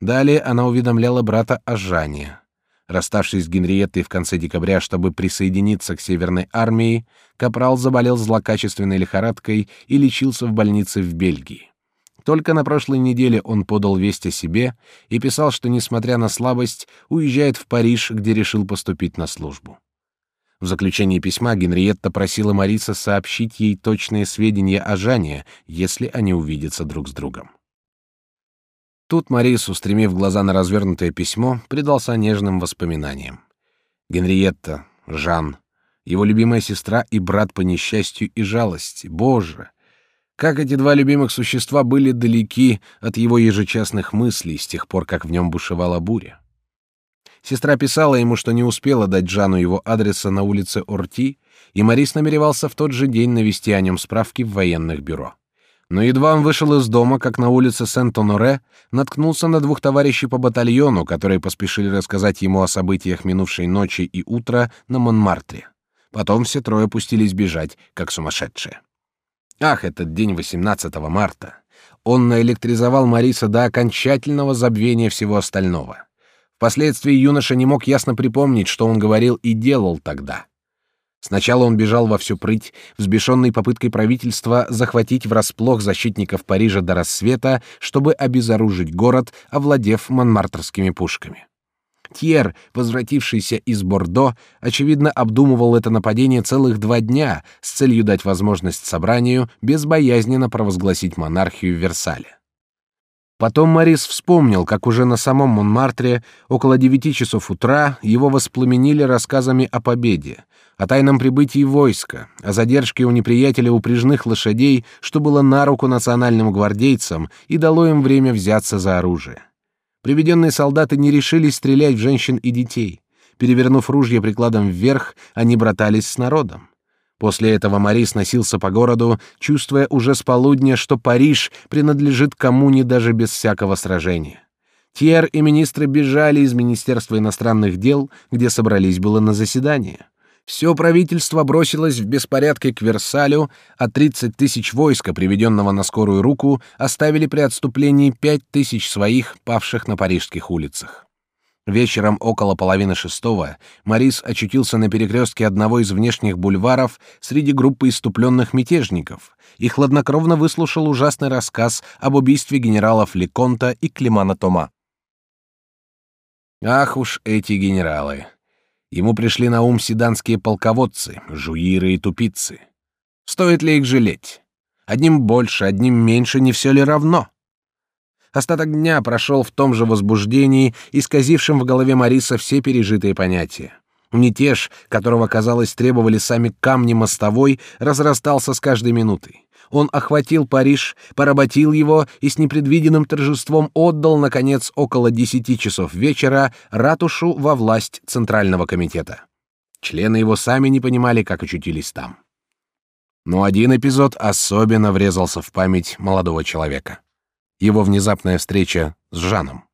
Далее она уведомляла брата о Жане. Расставшись с Генриеттой в конце декабря, чтобы присоединиться к Северной армии, Капрал заболел злокачественной лихорадкой и лечился в больнице в Бельгии. Только на прошлой неделе он подал весть о себе и писал, что, несмотря на слабость, уезжает в Париж, где решил поступить на службу. В заключении письма Генриетта просила Мариса сообщить ей точные сведения о Жане, если они увидятся друг с другом. Тут Марис, устремив глаза на развернутое письмо, предался нежным воспоминаниям. Генриетта, Жан, его любимая сестра и брат по несчастью и жалости. Боже! Как эти два любимых существа были далеки от его ежечасных мыслей с тех пор, как в нем бушевала буря. Сестра писала ему, что не успела дать Жану его адреса на улице Орти, и Марис намеревался в тот же день навести о нем справки в военных бюро. Но едва он вышел из дома, как на улице Сент-Оноре, наткнулся на двух товарищей по батальону, которые поспешили рассказать ему о событиях минувшей ночи и утра на Монмартре. Потом все трое пустились бежать, как сумасшедшие. Ах, этот день 18 марта! Он наэлектризовал Мариса до окончательного забвения всего остального. Впоследствии юноша не мог ясно припомнить, что он говорил и делал тогда. Сначала он бежал во всю прыть, взбешенный попыткой правительства захватить врасплох защитников Парижа до рассвета, чтобы обезоружить город, овладев монмартрскими пушками. Тьер, возвратившийся из Бордо, очевидно обдумывал это нападение целых два дня с целью дать возможность собранию безбоязненно провозгласить монархию в Версале. Потом Морис вспомнил, как уже на самом Монмартре около девяти часов утра его воспламенили рассказами о победе, о тайном прибытии войска, о задержке у неприятеля упряжных лошадей, что было на руку национальным гвардейцам и дало им время взяться за оружие. Приведенные солдаты не решились стрелять в женщин и детей. Перевернув ружья прикладом вверх, они братались с народом. После этого Марис носился по городу, чувствуя уже с полудня, что Париж принадлежит коммуне даже без всякого сражения. Тьер и министры бежали из Министерства иностранных дел, где собрались было на заседание. Все правительство бросилось в беспорядке к Версалю, а 30 тысяч войска, приведенного на скорую руку, оставили при отступлении 5 тысяч своих, павших на парижских улицах. Вечером около половины шестого Морис очутился на перекрестке одного из внешних бульваров среди группы иступленных мятежников и хладнокровно выслушал ужасный рассказ об убийстве генералов Леконта и Климана Тома. Ах уж эти генералы! Ему пришли на ум седанские полководцы, жуиры и тупицы. Стоит ли их жалеть? Одним больше, одним меньше, не все ли равно? Остаток дня прошел в том же возбуждении, исказившем в голове Мариса все пережитые понятия. Мятеж, которого, казалось, требовали сами камни мостовой, разрастался с каждой минутой. Он охватил Париж, поработил его и с непредвиденным торжеством отдал, наконец, около десяти часов вечера ратушу во власть Центрального комитета. Члены его сами не понимали, как очутились там. Но один эпизод особенно врезался в память молодого человека его внезапная встреча с Жаном.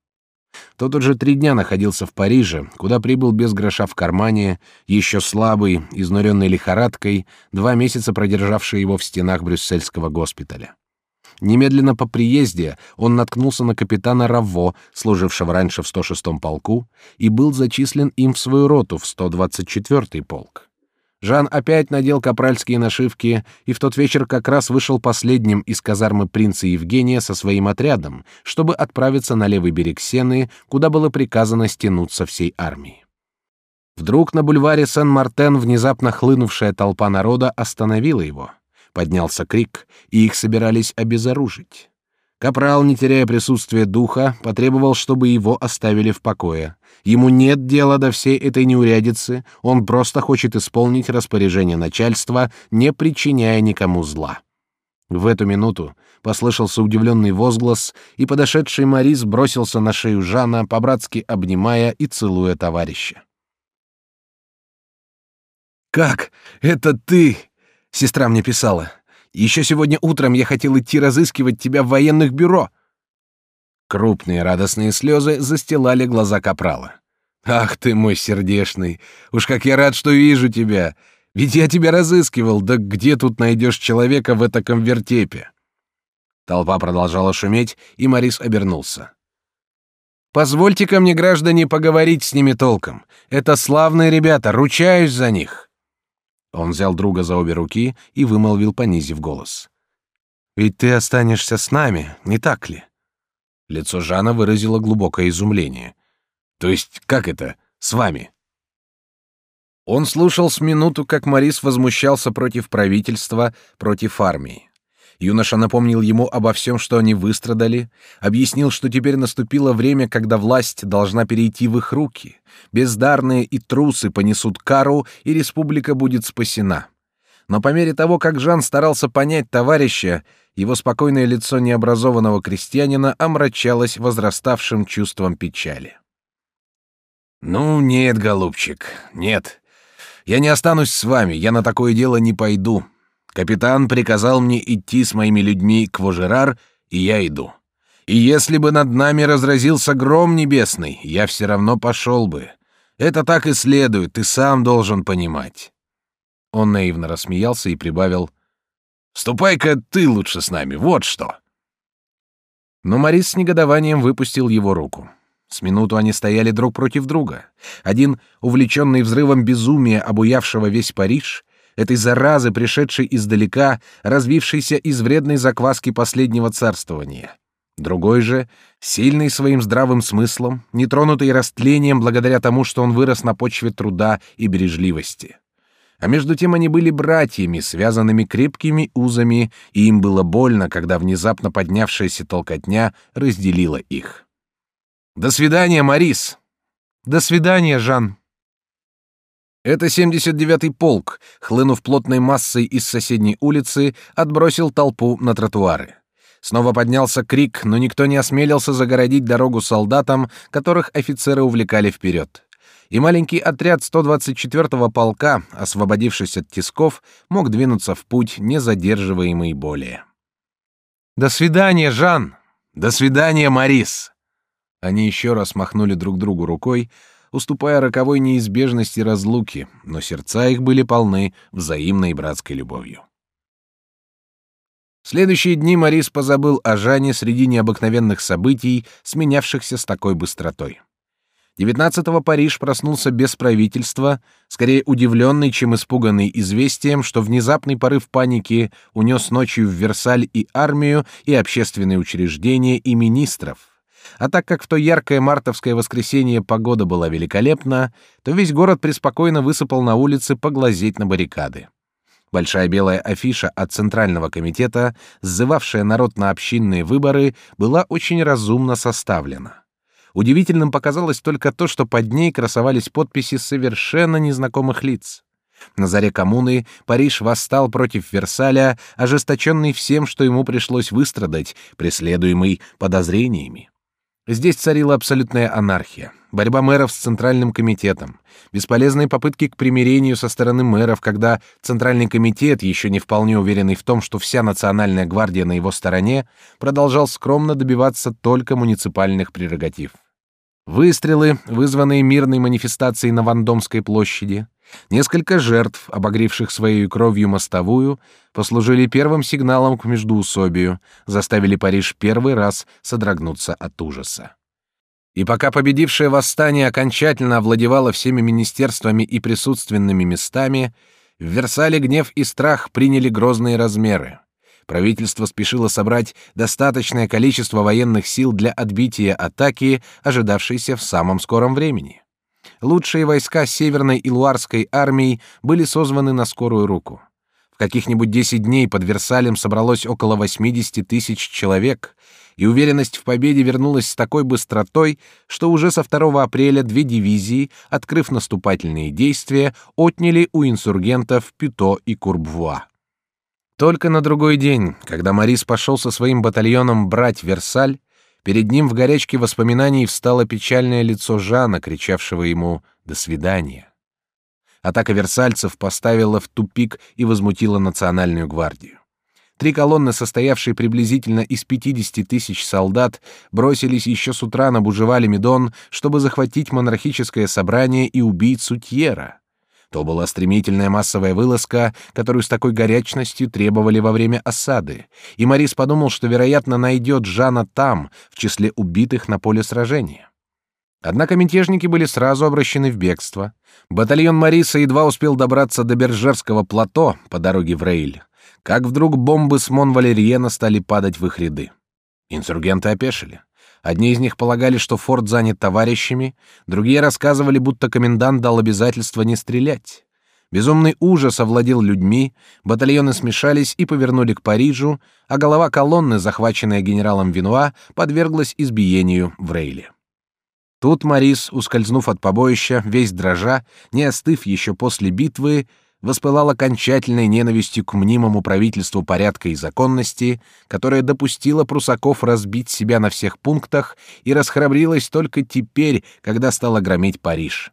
Тот уже три дня находился в Париже, куда прибыл без гроша в кармане, еще слабый, изнуренный лихорадкой, два месяца продержавший его в стенах брюссельского госпиталя. Немедленно по приезде он наткнулся на капитана Раво, служившего раньше в 106-м полку, и был зачислен им в свою роту в 124-й полк. Жан опять надел капральские нашивки, и в тот вечер как раз вышел последним из казармы принца Евгения со своим отрядом, чтобы отправиться на левый берег Сены, куда было приказано стянуться всей армией. Вдруг на бульваре Сен-Мартен внезапно хлынувшая толпа народа остановила его. Поднялся крик, и их собирались обезоружить. Капрал, не теряя присутствия духа, потребовал, чтобы его оставили в покое. Ему нет дела до всей этой неурядицы, он просто хочет исполнить распоряжение начальства, не причиняя никому зла. В эту минуту послышался удивленный возглас, и подошедший Марис бросился на шею Жана, по-братски обнимая и целуя товарища. «Как? Это ты?» — сестра мне писала. Еще сегодня утром я хотел идти разыскивать тебя в военных бюро. Крупные радостные слезы застилали глаза капрала. Ах ты мой сердешный, уж как я рад, что вижу тебя. Ведь я тебя разыскивал, да где тут найдешь человека в этом вертепе? Толпа продолжала шуметь, и Морис обернулся. Позвольте ко мне, граждане, поговорить с ними толком. Это славные ребята, ручаюсь за них. Он взял друга за обе руки и вымолвил, понизив голос. «Ведь ты останешься с нами, не так ли?» Лицо Жана выразило глубокое изумление. «То есть как это? С вами?» Он слушал с минуту, как Морис возмущался против правительства, против армии. Юноша напомнил ему обо всем, что они выстрадали, объяснил, что теперь наступило время, когда власть должна перейти в их руки. Бездарные и трусы понесут кару, и республика будет спасена. Но по мере того, как Жан старался понять товарища, его спокойное лицо необразованного крестьянина омрачалось возраставшим чувством печали. «Ну, нет, голубчик, нет. Я не останусь с вами, я на такое дело не пойду. Капитан приказал мне идти с моими людьми к Вожерар, и я иду. И если бы над нами разразился гром небесный, я все равно пошел бы. Это так и следует, ты сам должен понимать. Он наивно рассмеялся и прибавил: "Ступай-ка ты лучше с нами, вот что". Но Морис с негодованием выпустил его руку. С минуту они стояли друг против друга. Один, увлеченный взрывом безумия, обуявшего весь Париж, этой заразы, пришедшей издалека, развившейся из вредной закваски последнего царствования. Другой же, сильный своим здравым смыслом, нетронутый растлением благодаря тому, что он вырос на почве труда и бережливости. А между тем они были братьями, связанными крепкими узами, и им было больно, когда внезапно поднявшаяся толкотня разделила их. «До свидания, Марис!» «До свидания, Жан!» Это 79-й полк, хлынув плотной массой из соседней улицы, отбросил толпу на тротуары. Снова поднялся крик, но никто не осмелился загородить дорогу солдатам, которых офицеры увлекали вперед. И маленький отряд 124-го полка, освободившись от тисков, мог двинуться в путь, не задерживаемый более. «До свидания, Жан! До свидания, Марис!» Они еще раз махнули друг другу рукой, уступая роковой неизбежности разлуки, но сердца их были полны взаимной братской любовью. В следующие дни Морис позабыл о Жане среди необыкновенных событий, сменявшихся с такой быстротой. 19-го Париж проснулся без правительства, скорее удивленный, чем испуганный известием, что внезапный порыв паники унес ночью в Версаль и армию, и общественные учреждения, и министров. А так как в то яркое мартовское воскресенье погода была великолепна, то весь город преспокойно высыпал на улицы поглазеть на баррикады. Большая белая афиша от Центрального комитета, сзывавшая народ на общинные выборы, была очень разумно составлена. Удивительным показалось только то, что под ней красовались подписи совершенно незнакомых лиц. На заре коммуны Париж восстал против Версаля, ожесточенный всем, что ему пришлось выстрадать, преследуемый подозрениями. Здесь царила абсолютная анархия, борьба мэров с центральным комитетом, бесполезные попытки к примирению со стороны мэров, когда центральный комитет, еще не вполне уверенный в том, что вся национальная гвардия на его стороне, продолжал скромно добиваться только муниципальных прерогатив. Выстрелы, вызванные мирной манифестацией на Вандомской площади, несколько жертв, обогревших своей кровью мостовую, послужили первым сигналом к междоусобию, заставили Париж первый раз содрогнуться от ужаса. И пока победившее восстание окончательно овладевало всеми министерствами и присутственными местами, в Версале гнев и страх приняли грозные размеры правительство спешило собрать достаточное количество военных сил для отбития атаки, ожидавшейся в самом скором времени. Лучшие войска Северной и Луарской армии были созваны на скорую руку. В каких-нибудь 10 дней под Версалем собралось около 80 тысяч человек, и уверенность в победе вернулась с такой быстротой, что уже со 2 апреля две дивизии, открыв наступательные действия, отняли у инсургентов Пюто и Курбвуа. Только на другой день, когда Морис пошел со своим батальоном брать Версаль, перед ним в горячке воспоминаний встало печальное лицо Жана, кричавшего ему «До свидания». Атака версальцев поставила в тупик и возмутила национальную гвардию. Три колонны, состоявшие приблизительно из 50 тысяч солдат, бросились еще с утра на Бужевали Медон, чтобы захватить монархическое собрание и убить Сутьера. То была стремительная массовая вылазка, которую с такой горячностью требовали во время осады, и Морис подумал, что, вероятно, найдет Жана там, в числе убитых на поле сражения. Однако мятежники были сразу обращены в бегство. Батальон Мариса едва успел добраться до Бержерского плато по дороге в Рейль, как вдруг бомбы с Мон-Валерьена стали падать в их ряды. Инсургенты опешили. Одни из них полагали, что форт занят товарищами, другие рассказывали, будто комендант дал обязательство не стрелять. Безумный ужас овладел людьми, батальоны смешались и повернули к Парижу, а голова колонны, захваченная генералом Винуа, подверглась избиению в Рейле. Тут Марис, ускользнув от побоища, весь дрожа, не остыв еще после битвы, воспылал окончательной ненавистью к мнимому правительству порядка и законности, которое допустило прусаков разбить себя на всех пунктах и расхрабрилось только теперь, когда стало громить Париж.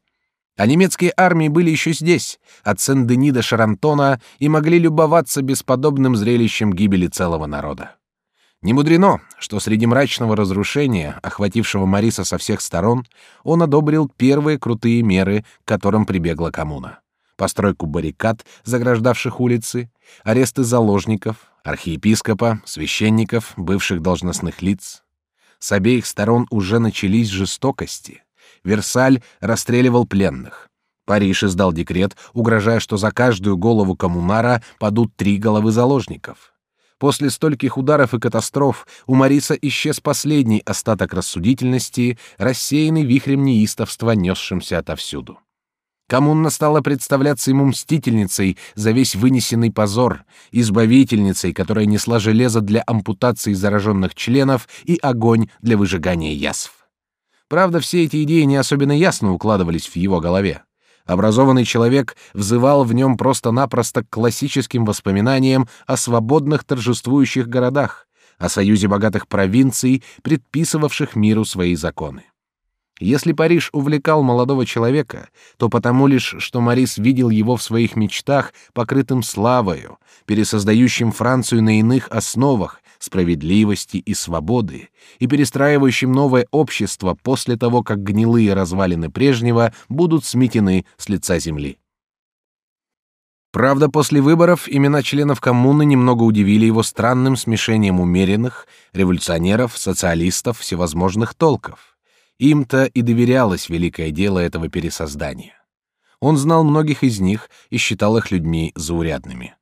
А немецкие армии были еще здесь, от Сен-Дени до Шарантона, и могли любоваться бесподобным зрелищем гибели целого народа. Не мудрено, что среди мрачного разрушения, охватившего Мариса со всех сторон, он одобрил первые крутые меры, к которым прибегла коммуна. Постройку баррикад, заграждавших улицы, аресты заложников, архиепископа, священников, бывших должностных лиц. С обеих сторон уже начались жестокости. Версаль расстреливал пленных. Париж издал декрет, угрожая, что за каждую голову коммунара падут три головы заложников. После стольких ударов и катастроф у Мариса исчез последний остаток рассудительности, рассеянный вихрем неистовства, несшимся отовсюду. Коммуна стала представляться ему мстительницей за весь вынесенный позор, избавительницей, которая несла железо для ампутации зараженных членов и огонь для выжигания язв. Правда, все эти идеи не особенно ясно укладывались в его голове. Образованный человек взывал в нем просто-напросто к классическим воспоминаниям о свободных торжествующих городах, о союзе богатых провинций, предписывавших миру свои законы. Если Париж увлекал молодого человека, то потому лишь, что Марис видел его в своих мечтах, покрытым славою, пересоздающим Францию на иных основах, справедливости и свободы, и перестраивающим новое общество после того, как гнилые развалины прежнего будут сметены с лица земли. Правда, после выборов имена членов коммуны немного удивили его странным смешением умеренных, революционеров, социалистов, всевозможных толков. Им-то и доверялось великое дело этого пересоздания. Он знал многих из них и считал их людьми заурядными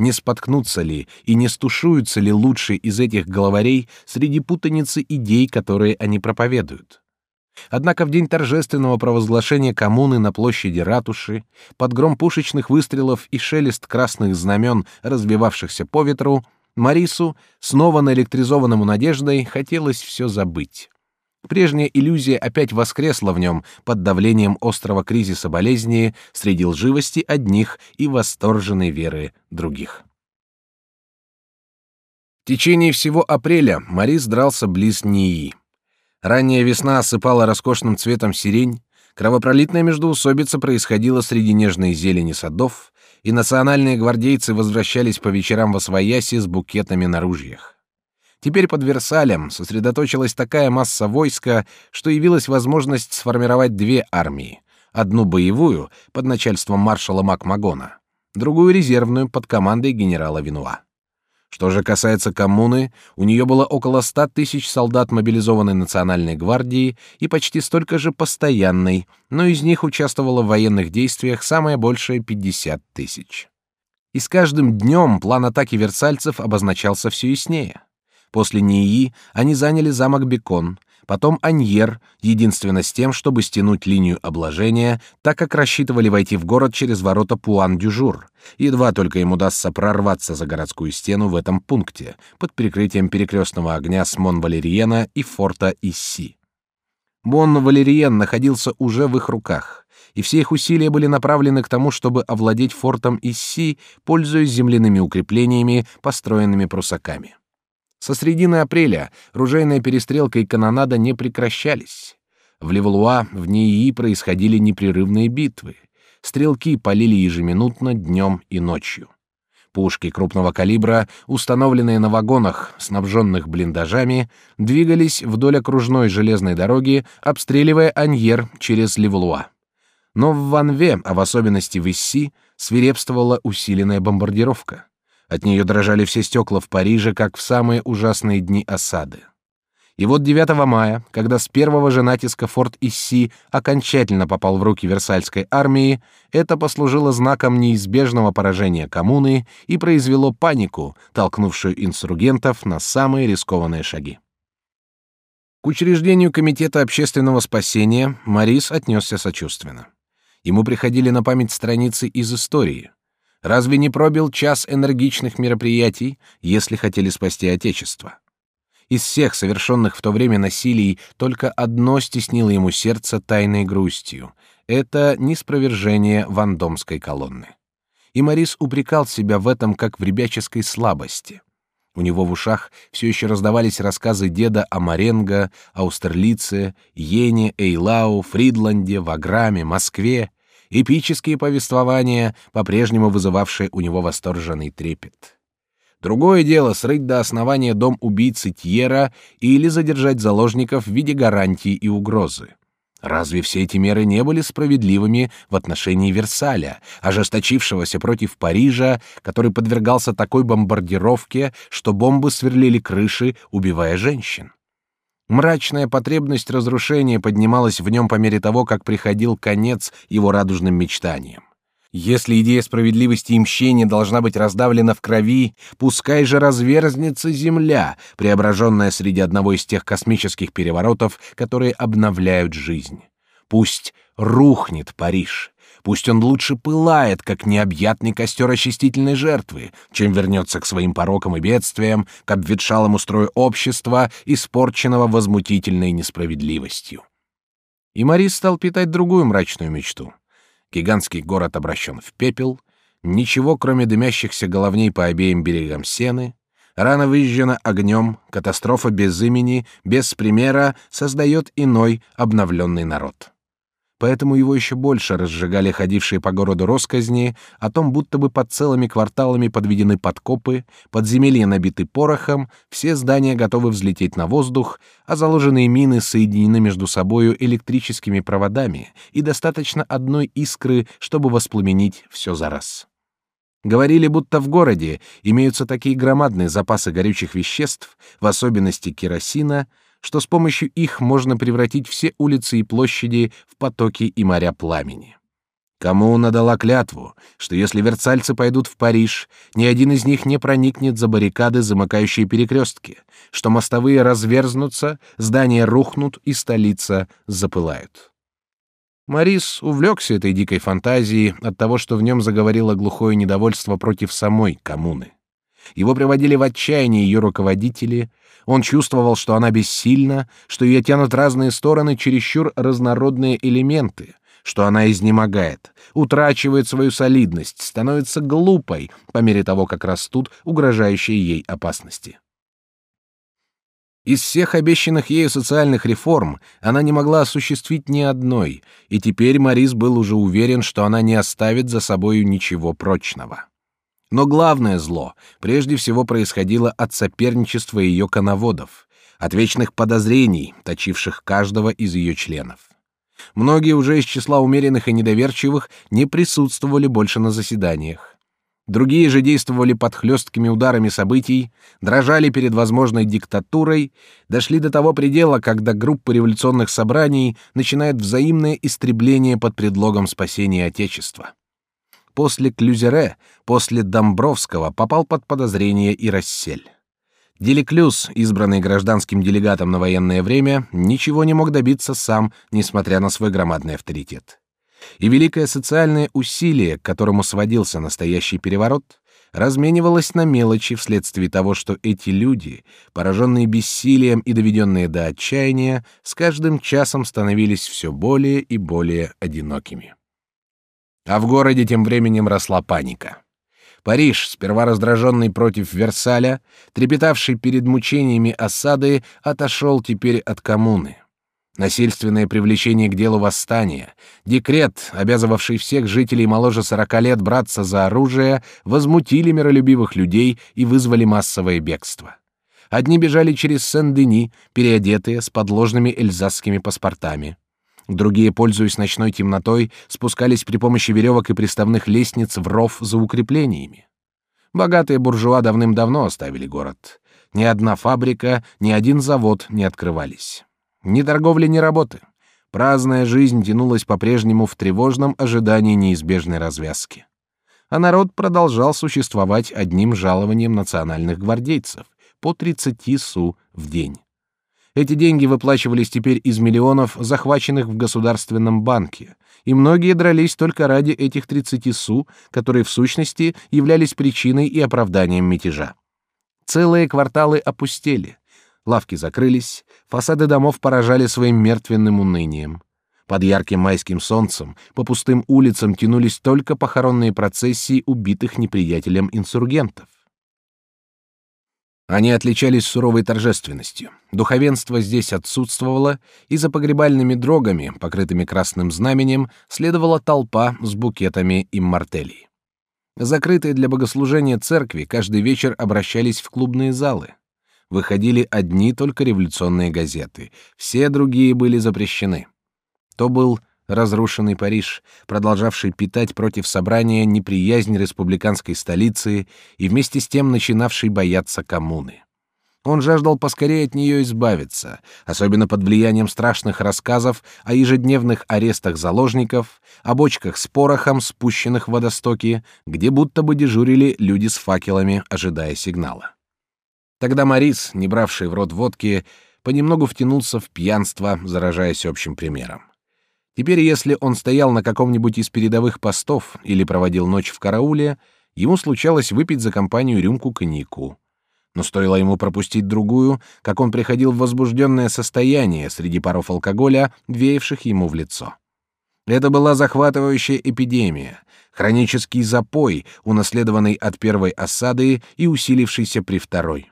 не споткнутся ли и не стушуются ли лучшие из этих главарей среди путаницы идей, которые они проповедуют. Однако в день торжественного провозглашения коммуны на площади ратуши, под гром пушечных выстрелов и шелест красных знамен, развивавшихся по ветру, Марису, снова наэлектризованному надеждой, хотелось все забыть. Прежняя иллюзия опять воскресла в нем под давлением острого кризиса болезни среди лживости одних и восторженной веры других. В течение всего апреля Марис дрался близ Нии. Ранняя весна осыпала роскошным цветом сирень, кровопролитная междоусобица происходила среди нежной зелени садов, и национальные гвардейцы возвращались по вечерам во свояси с букетами на ружьях. Теперь под Версалем сосредоточилась такая масса войска, что явилась возможность сформировать две армии: одну боевую под начальством маршала Макмагона, другую резервную под командой генерала Винуа. Что же касается коммуны, у нее было около ста тысяч солдат мобилизованной национальной гвардии и почти столько же постоянной, но из них участвовало в военных действиях самое большее пятьдесят тысяч. И с каждым днем план атаки версальцев обозначался все яснее. После Нейи они заняли замок Бекон, потом Аньер, единственно с тем, чтобы стянуть линию обложения, так как рассчитывали войти в город через ворота Пуан-Дюжур. Едва только им удастся прорваться за городскую стену в этом пункте, под прикрытием перекрестного огня с Мон-Валериена и форта Исси. Мон-Валериен находился уже в их руках, и все их усилия были направлены к тому, чтобы овладеть фортом Исси, пользуясь земляными укреплениями, построенными прусаками. Со средины апреля ружейная перестрелка и канонада не прекращались. В Левуа в НИИ происходили непрерывные битвы. Стрелки полили ежеминутно днем и ночью. Пушки крупного калибра, установленные на вагонах, снабженных блиндажами, двигались вдоль окружной железной дороги, обстреливая Аньер через Левуа. Но в Ванве, а в особенности в Исси, свирепствовала усиленная бомбардировка. От нее дрожали все стекла в Париже, как в самые ужасные дни осады. И вот 9 мая, когда с первого же натиска форт Исси окончательно попал в руки Версальской армии, это послужило знаком неизбежного поражения коммуны и произвело панику, толкнувшую инсургентов на самые рискованные шаги. К учреждению комитета общественного спасения Марис отнесся сочувственно. Ему приходили на память страницы из истории. Разве не пробил час энергичных мероприятий, если хотели спасти Отечество? Из всех совершенных в то время насилий только одно стеснило ему сердце тайной грустью — это неспровержение вандомской колонны. И Морис упрекал себя в этом как в ребяческой слабости. У него в ушах все еще раздавались рассказы деда о Маренго, Аустерлице, Йене, Эйлау, Фридланде, Ваграме, Москве, эпические повествования, по-прежнему вызывавшие у него восторженный трепет. Другое дело срыть до основания дом убийцы Тьера или задержать заложников в виде гарантии и угрозы. Разве все эти меры не были справедливыми в отношении Версаля, ожесточившегося против Парижа, который подвергался такой бомбардировке, что бомбы сверлили крыши, убивая женщин? Мрачная потребность разрушения поднималась в нем по мере того, как приходил конец его радужным мечтаниям. Если идея справедливости и мщения должна быть раздавлена в крови, пускай же разверзнется земля, преображенная среди одного из тех космических переворотов, которые обновляют жизнь. Пусть рухнет Париж, пусть он лучше пылает, как необъятный костер очистительной жертвы, чем вернется к своим порокам и бедствиям, к обветшалому строю общества, испорченного возмутительной несправедливостью. И Марис стал питать другую мрачную мечту — Гигантский город обращен в пепел, ничего, кроме дымящихся головней по обеим берегам Сены, рана выжжена огнем, катастрофа без имени, без примера создает иной обновленный народ поэтому его еще больше разжигали ходившие по городу росказни о том, будто бы под целыми кварталами подведены подкопы, подземелья набиты порохом, все здания готовы взлететь на воздух, а заложенные мины соединены между собою электрическими проводами, и достаточно одной искры, чтобы воспламенить все за раз. Говорили, будто в городе имеются такие громадные запасы горючих веществ, в особенности керосина, что с помощью их можно превратить все улицы и площади в потоки и моря пламени. Кому она дала клятву, что если версальцы пойдут в Париж, ни один из них не проникнет за баррикады, замыкающие перекрестки, что мостовые разверзнутся, здания рухнут и столица запылает. Марис увлекся этой дикой фантазией от того, что в нем заговорило глухое недовольство против самой коммуны. Его приводили в отчаяние ее руководители, он чувствовал, что она бессильна, что ее тянут разные стороны чересчур разнородные элементы, что она изнемогает, утрачивает свою солидность, становится глупой по мере того, как растут угрожающие ей опасности. Из всех обещанных ею социальных реформ она не могла осуществить ни одной, и теперь Морис был уже уверен, что она не оставит за собою ничего прочного. Но главное зло прежде всего происходило от соперничества ее коноводов, от вечных подозрений, точивших каждого из ее членов. Многие уже из числа умеренных и недоверчивых не присутствовали больше на заседаниях. Другие же действовали под хлесткими ударами событий, дрожали перед возможной диктатурой, дошли до того предела, когда группа революционных собраний начинает взаимное истребление под предлогом спасения Отечества. После Клюзере, после Домбровского попал под подозрение и Рассель. Делеклюз, избранный гражданским делегатом на военное время, ничего не мог добиться сам, несмотря на свой громадный авторитет. И великое социальное усилие, к которому сводился настоящий переворот, разменивалось на мелочи вследствие того, что эти люди, пораженные бессилием и доведенные до отчаяния, с каждым часом становились все более и более одинокими. А в городе тем временем росла паника. Париж, сперва раздраженный против Версаля, трепетавший перед мучениями осады, отошел теперь от коммуны. Насильственное привлечение к делу восстания, декрет, обязывавший всех жителей моложе сорока лет браться за оружие, возмутили миролюбивых людей и вызвали массовое бегство. Одни бежали через Сен-Дени, переодетые, с подложными эльзасскими паспортами. Другие, пользуясь ночной темнотой, спускались при помощи веревок и приставных лестниц в ров за укреплениями. Богатые буржуа давным-давно оставили город. Ни одна фабрика, ни один завод не открывались. Ни торговли, ни работы. Праздная жизнь тянулась по-прежнему в тревожном ожидании неизбежной развязки. А народ продолжал существовать одним жалованием национальных гвардейцев по 30 су в день. Эти деньги выплачивались теперь из миллионов, захваченных в государственном банке, и многие дрались только ради этих 30 су, которые в сущности являлись причиной и оправданием мятежа. Целые кварталы опустели, лавки закрылись, фасады домов поражали своим мертвенным унынием. Под ярким майским солнцем по пустым улицам тянулись только похоронные процессии убитых неприятелем инсургентов. Они отличались суровой торжественностью. Духовенство здесь отсутствовало, и за погребальными дрогами, покрытыми красным знаменем, следовала толпа с букетами иммортелей. Закрытые для богослужения церкви каждый вечер обращались в клубные залы. Выходили одни только революционные газеты, все другие были запрещены. То был разрушенный Париж, продолжавший питать против собрания неприязнь республиканской столицы и вместе с тем начинавший бояться коммуны. Он жаждал поскорее от нее избавиться, особенно под влиянием страшных рассказов о ежедневных арестах заложников, о бочках с порохом, спущенных в водостоки, где будто бы дежурили люди с факелами, ожидая сигнала. Тогда Морис, не бравший в рот водки, понемногу втянулся в пьянство, заражаясь общим примером. Теперь, если он стоял на каком-нибудь из передовых постов или проводил ночь в карауле, ему случалось выпить за компанию рюмку коньяку. Но стоило ему пропустить другую, как он приходил в возбужденное состояние среди паров алкоголя, веявших ему в лицо. Это была захватывающая эпидемия, хронический запой, унаследованный от первой осады и усилившийся при второй.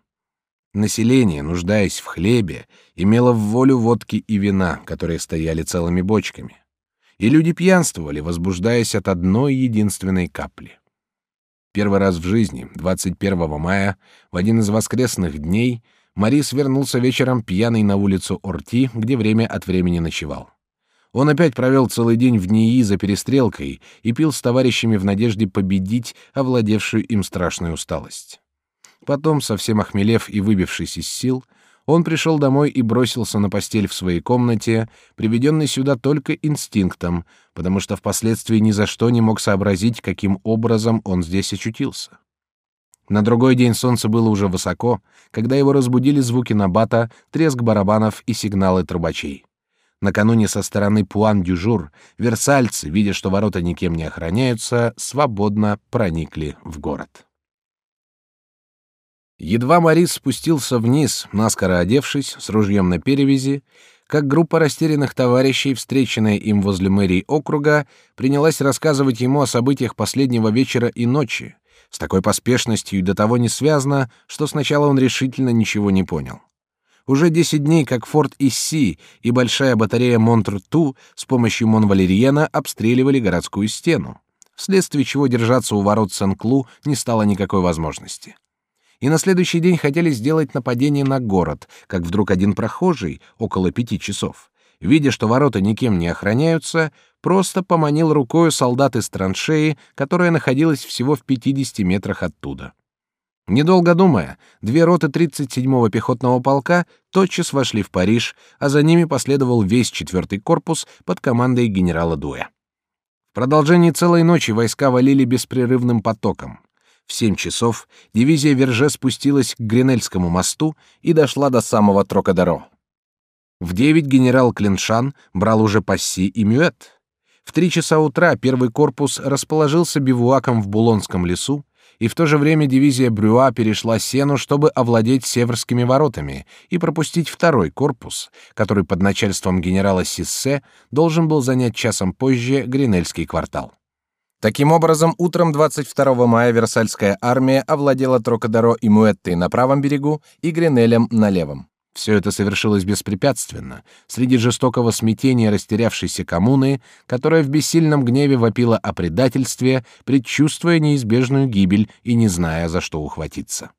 Население, нуждаясь в хлебе, имело в волю водки и вина, которые стояли целыми бочками. И люди пьянствовали, возбуждаясь от одной единственной капли. Первый раз в жизни, 21 мая, в один из воскресных дней, Марис вернулся вечером пьяный на улицу Орти, где время от времени ночевал. Он опять провел целый день в НИИ за перестрелкой и пил с товарищами в надежде победить овладевшую им страшную усталость. Потом, совсем охмелев и выбившись из сил, он пришел домой и бросился на постель в своей комнате, приведенный сюда только инстинктом, потому что впоследствии ни за что не мог сообразить, каким образом он здесь очутился. На другой день солнце было уже высоко, когда его разбудили звуки набата, треск барабанов и сигналы трубачей. Накануне со стороны Пуан-Дюжур версальцы, видя, что ворота никем не охраняются, свободно проникли в город. Едва Морис спустился вниз, наскоро одевшись, с ружьем на перевязи, как группа растерянных товарищей, встреченная им возле мэрии округа, принялась рассказывать ему о событиях последнего вечера и ночи, с такой поспешностью и до того не связано, что сначала он решительно ничего не понял. Уже десять дней, как форт Исси и большая батарея Монтр-Ту с помощью Монвалериена обстреливали городскую стену, вследствие чего держаться у ворот Сен-Клу не стало никакой возможности и на следующий день хотели сделать нападение на город, как вдруг один прохожий, около пяти часов, видя, что ворота никем не охраняются, просто поманил рукой солдат из траншеи, которая находилась всего в 50 метрах оттуда. Недолго думая, две роты 37-го пехотного полка тотчас вошли в Париж, а за ними последовал весь четвертый корпус под командой генерала Дуэ. В продолжении целой ночи войска валили беспрерывным потоком. В семь часов дивизия Верже спустилась к Гренельскому мосту и дошла до самого Трокадеро. В девять генерал Клиншан брал уже Пасси и Мюэт. В три часа утра первый корпус расположился бивуаком в Булонском лесу, и в то же время дивизия Брюа перешла Сену, чтобы овладеть северскими воротами и пропустить второй корпус, который под начальством генерала Сиссе должен был занять часом позже Гренельский квартал. Таким образом, утром 22 мая Версальская армия овладела Трокадеро и Муэттой на правом берегу и Гренелем на левом. Все это совершилось беспрепятственно, среди жестокого смятения растерявшейся коммуны, которая в бессильном гневе вопила о предательстве, предчувствуя неизбежную гибель и не зная, за что ухватиться.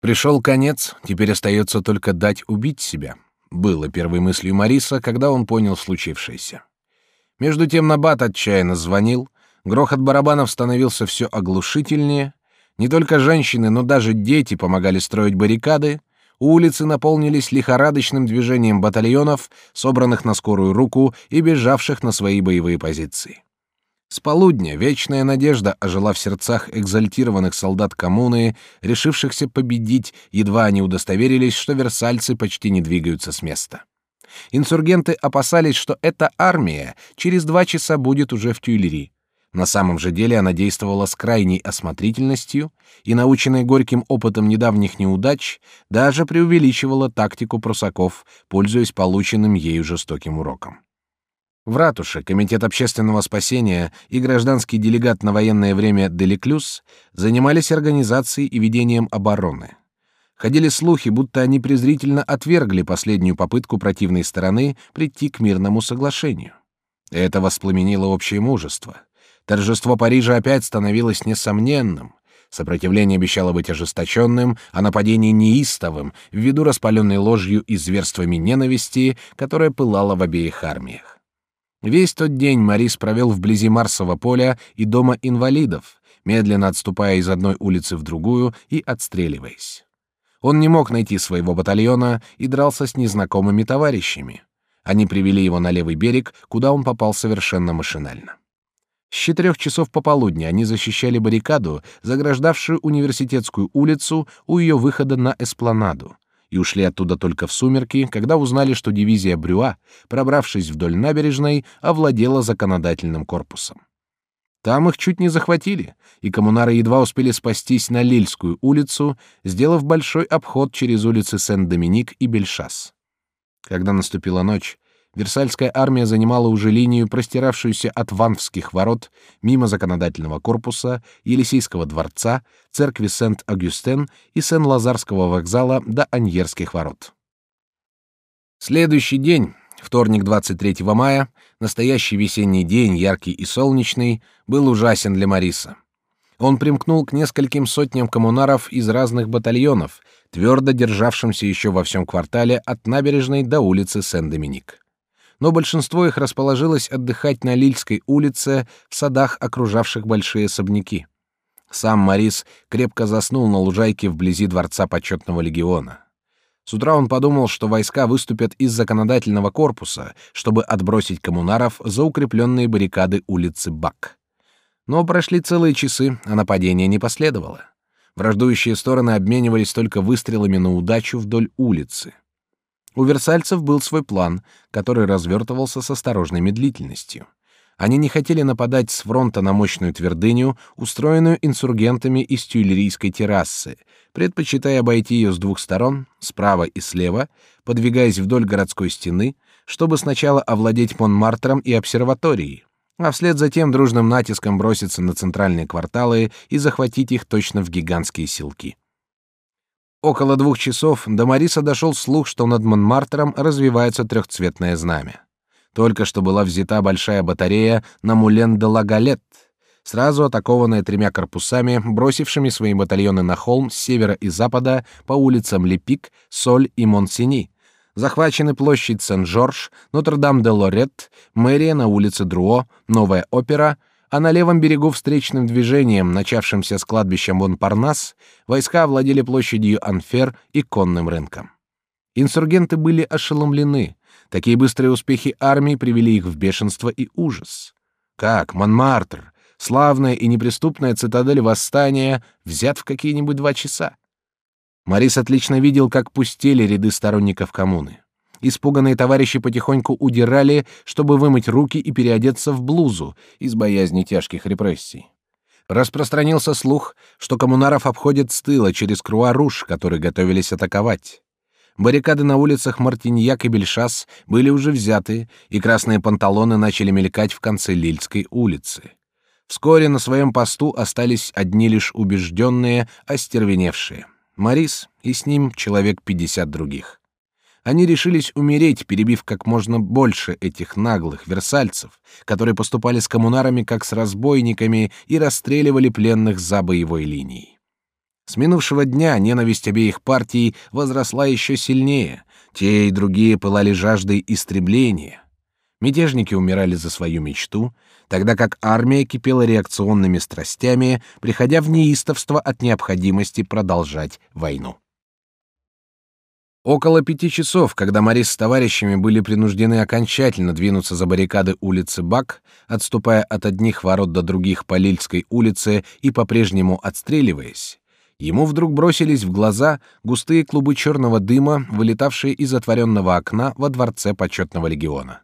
Пришел конец, теперь остается только дать убить себя. Было первой мыслью Мариса, когда он понял случившееся. Между тем Набат отчаянно звонил, грохот барабанов становился все оглушительнее, не только женщины, но даже дети помогали строить баррикады, улицы наполнились лихорадочным движением батальонов, собранных на скорую руку и бежавших на свои боевые позиции. С полудня вечная надежда ожила в сердцах экзальтированных солдат коммуны, решившихся победить, едва они удостоверились, что версальцы почти не двигаются с места. Инсургенты опасались, что эта армия через два часа будет уже в Тюильри. На самом же деле она действовала с крайней осмотрительностью и, наученная горьким опытом недавних неудач, даже преувеличивала тактику прусаков, пользуясь полученным ею жестоким уроком. В ратуше Комитет общественного спасения и гражданский делегат на военное время Делеклюс занимались организацией и ведением обороны. Ходили слухи, будто они презрительно отвергли последнюю попытку противной стороны прийти к мирному соглашению. Это воспламенило общее мужество. Торжество Парижа опять становилось несомненным. Сопротивление обещало быть ожесточенным, а нападение неистовым, ввиду распаленной ложью и зверствами ненависти, которая пылала в обеих армиях. Весь тот день Марис провел вблизи Марсового поля и дома инвалидов, медленно отступая из одной улицы в другую и отстреливаясь. Он не мог найти своего батальона и дрался с незнакомыми товарищами. Они привели его на левый берег, куда он попал совершенно машинально. С четырех часов пополудни они защищали баррикаду, заграждавшую университетскую улицу у ее выхода на эспланаду, и ушли оттуда только в сумерки, когда узнали, что дивизия Брюа, пробравшись вдоль набережной, овладела законодательным корпусом. Там их чуть не захватили, и коммунары едва успели спастись на Лильскую улицу, сделав большой обход через улицы Сен-Доминик и Бельшас. Когда наступила ночь, Версальская армия занимала уже линию, простиравшуюся от Ванфских ворот, мимо законодательного корпуса, Елисейского дворца, церкви Сент-Агюстен и Сен-Лазарского вокзала до Аньерских ворот. Следующий день, вторник 23 мая, настоящий весенний день, яркий и солнечный, был ужасен для Мариса. Он примкнул к нескольким сотням коммунаров из разных батальонов, твердо державшимся еще во всем квартале от набережной до улицы Сен-Доминик но большинство их расположилось отдыхать на Лильской улице в садах, окружавших большие особняки. Сам Морис крепко заснул на лужайке вблизи дворца почетного легиона. С утра он подумал, что войска выступят из законодательного корпуса, чтобы отбросить коммунаров за укрепленные баррикады улицы Бак. Но прошли целые часы, а нападения не последовало. Враждующие стороны обменивались только выстрелами на удачу вдоль улицы. У версальцев был свой план, который развертывался с осторожной медлительностью. Они не хотели нападать с фронта на мощную твердыню, устроенную инсургентами из тюильрийской террасы, предпочитая обойти ее с двух сторон, справа и слева, подвигаясь вдоль городской стены, чтобы сначала овладеть Монмартром и обсерваторией, а вслед за тем дружным натиском броситься на центральные кварталы и захватить их точно в гигантские селки. Около двух часов до Мариса дошел слух, что над Монмартром развивается трехцветное знамя. Только что была взята большая батарея на Мулен де Лагалет, сразу атакованная тремя корпусами, бросившими свои батальоны на холм с севера и запада по улицам Лепик, Соль и Монсени. Захвачены площадь Сен-Жорж, Нотр-Дам-де-Лорет, мэрия на улице Друо, Новая опера — а на левом берегу встречным движением, начавшимся с кладбища Монпарнас, войска овладели площадью Анфер и конным рынком. Инсургенты были ошеломлены. Такие быстрые успехи армии привели их в бешенство и ужас. Как Монмартр, славная и неприступная цитадель восстания, взят в какие-нибудь два часа? Морис отлично видел, как пустели ряды сторонников коммуны. Испуганные товарищи потихоньку удирали, чтобы вымыть руки и переодеться в блузу из боязни тяжких репрессий. Распространился слух, что коммунаров обходят с тыла через Круаруш, которые готовились атаковать. Баррикады на улицах Мартиньяк и Бельшас были уже взяты, и красные панталоны начали мелькать в конце Лильской улицы. Вскоре на своем посту остались одни лишь убежденные, остервеневшие. Марис и с ним человек пятьдесят других. Они решились умереть, перебив как можно больше этих наглых версальцев, которые поступали с коммунарами как с разбойниками и расстреливали пленных за боевой линией. С минувшего дня ненависть обеих партий возросла еще сильнее. Те и другие пылали жаждой истребления. Мятежники умирали за свою мечту, тогда как армия кипела реакционными страстями, приходя в неистовство от необходимости продолжать войну. Около пяти часов, когда Морис с товарищами были принуждены окончательно двинуться за баррикады улицы Бак, отступая от одних ворот до других по Лильской улице и по-прежнему отстреливаясь, ему вдруг бросились в глаза густые клубы черного дыма, вылетавшие из отворенного окна во дворце почетного легиона.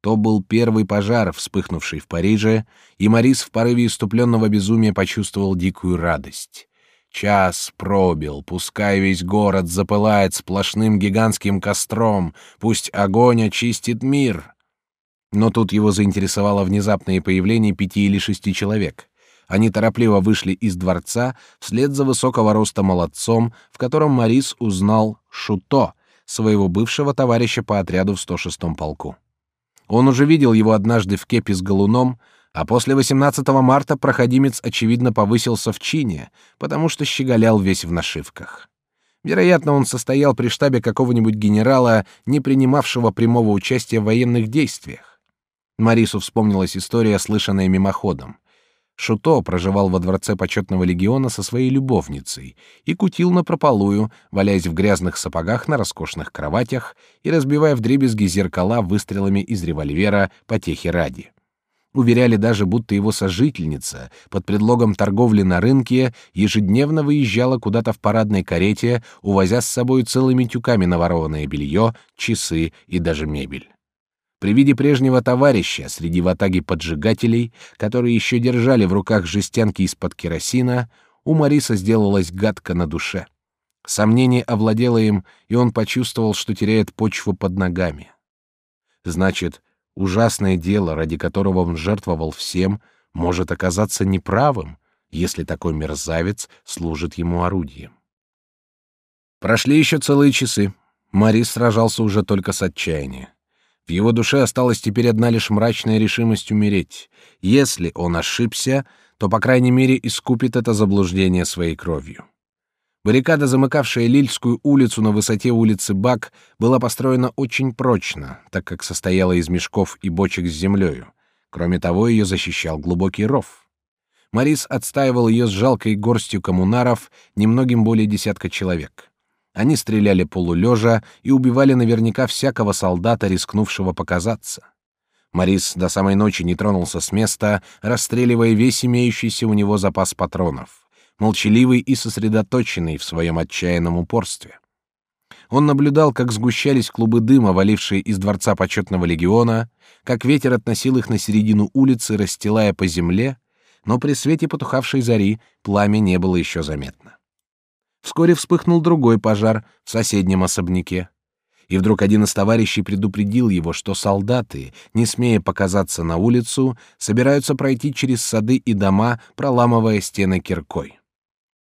То был первый пожар, вспыхнувший в Париже, и Морис в порыве иступленного безумия почувствовал дикую радость. Час пробил, пускай весь город запылает сплошным гигантским костром, пусть огонь очистит мир. Но тут его заинтересовало внезапное появление пяти или шести человек. Они торопливо вышли из дворца вслед за высокого роста молодцом, в котором Марис узнал Шуто, своего бывшего товарища по отряду в 106-м полку. Он уже видел его однажды в кепе с галуном, а после 18 марта проходимец очевидно повысился в чине, потому что щеголял весь в нашивках. Вероятно, он состоял при штабе какого-нибудь генерала, не принимавшего прямого участия в военных действиях. Марису вспомнилась история, слышанная мимоходом. Шуто проживал во дворце почетного легиона со своей любовницей и кутил на прополую, валяясь в грязных сапогах на роскошных кроватях и разбивая вдребезги зеркала выстрелами из револьвера потехи ради. Уверяли даже, будто его сожительница под предлогом торговли на рынке ежедневно выезжала куда-то в парадной карете, увозя с собой целыми тюками наворованное белье, часы и даже мебель. При виде прежнего товарища среди ватаги поджигателей, которые еще держали в руках жестянки из-под керосина, у Мариса сделалось гадко на душе. Сомнение овладело им, и он почувствовал, что теряет почву под ногами. Значит, ужасное дело, ради которого он жертвовал всем, может оказаться неправым, если такой мерзавец служит ему орудием. Прошли еще целые часы. Марис сражался уже только с отчаянием. В его душе осталась теперь одна лишь мрачная решимость умереть. Если он ошибся, то, по крайней мере, искупит это заблуждение своей кровью. Баррикада, замыкавшая Лильскую улицу на высоте улицы Бак, была построена очень прочно, так как состояла из мешков и бочек с землею. Кроме того, ее защищал глубокий ров. Морис отстаивал ее с жалкой горстью коммунаров, немногим более десятка человек. Они стреляли полулежа и убивали наверняка всякого солдата, рискнувшего показаться. Морис до самой ночи не тронулся с места, расстреливая весь имеющийся у него запас патронов, молчаливый и сосредоточенный в своем отчаянном упорстве. Он наблюдал, как сгущались клубы дыма, валившие из дворца почетного легиона, как ветер относил их на середину улицы, расстилая по земле, но при свете потухавшей зари пламя не было еще заметно. Вскоре вспыхнул другой пожар в соседнем особняке. И вдруг один из товарищей предупредил его, что солдаты, не смея показаться на улицу, собираются пройти через сады и дома, проламывая стены киркой.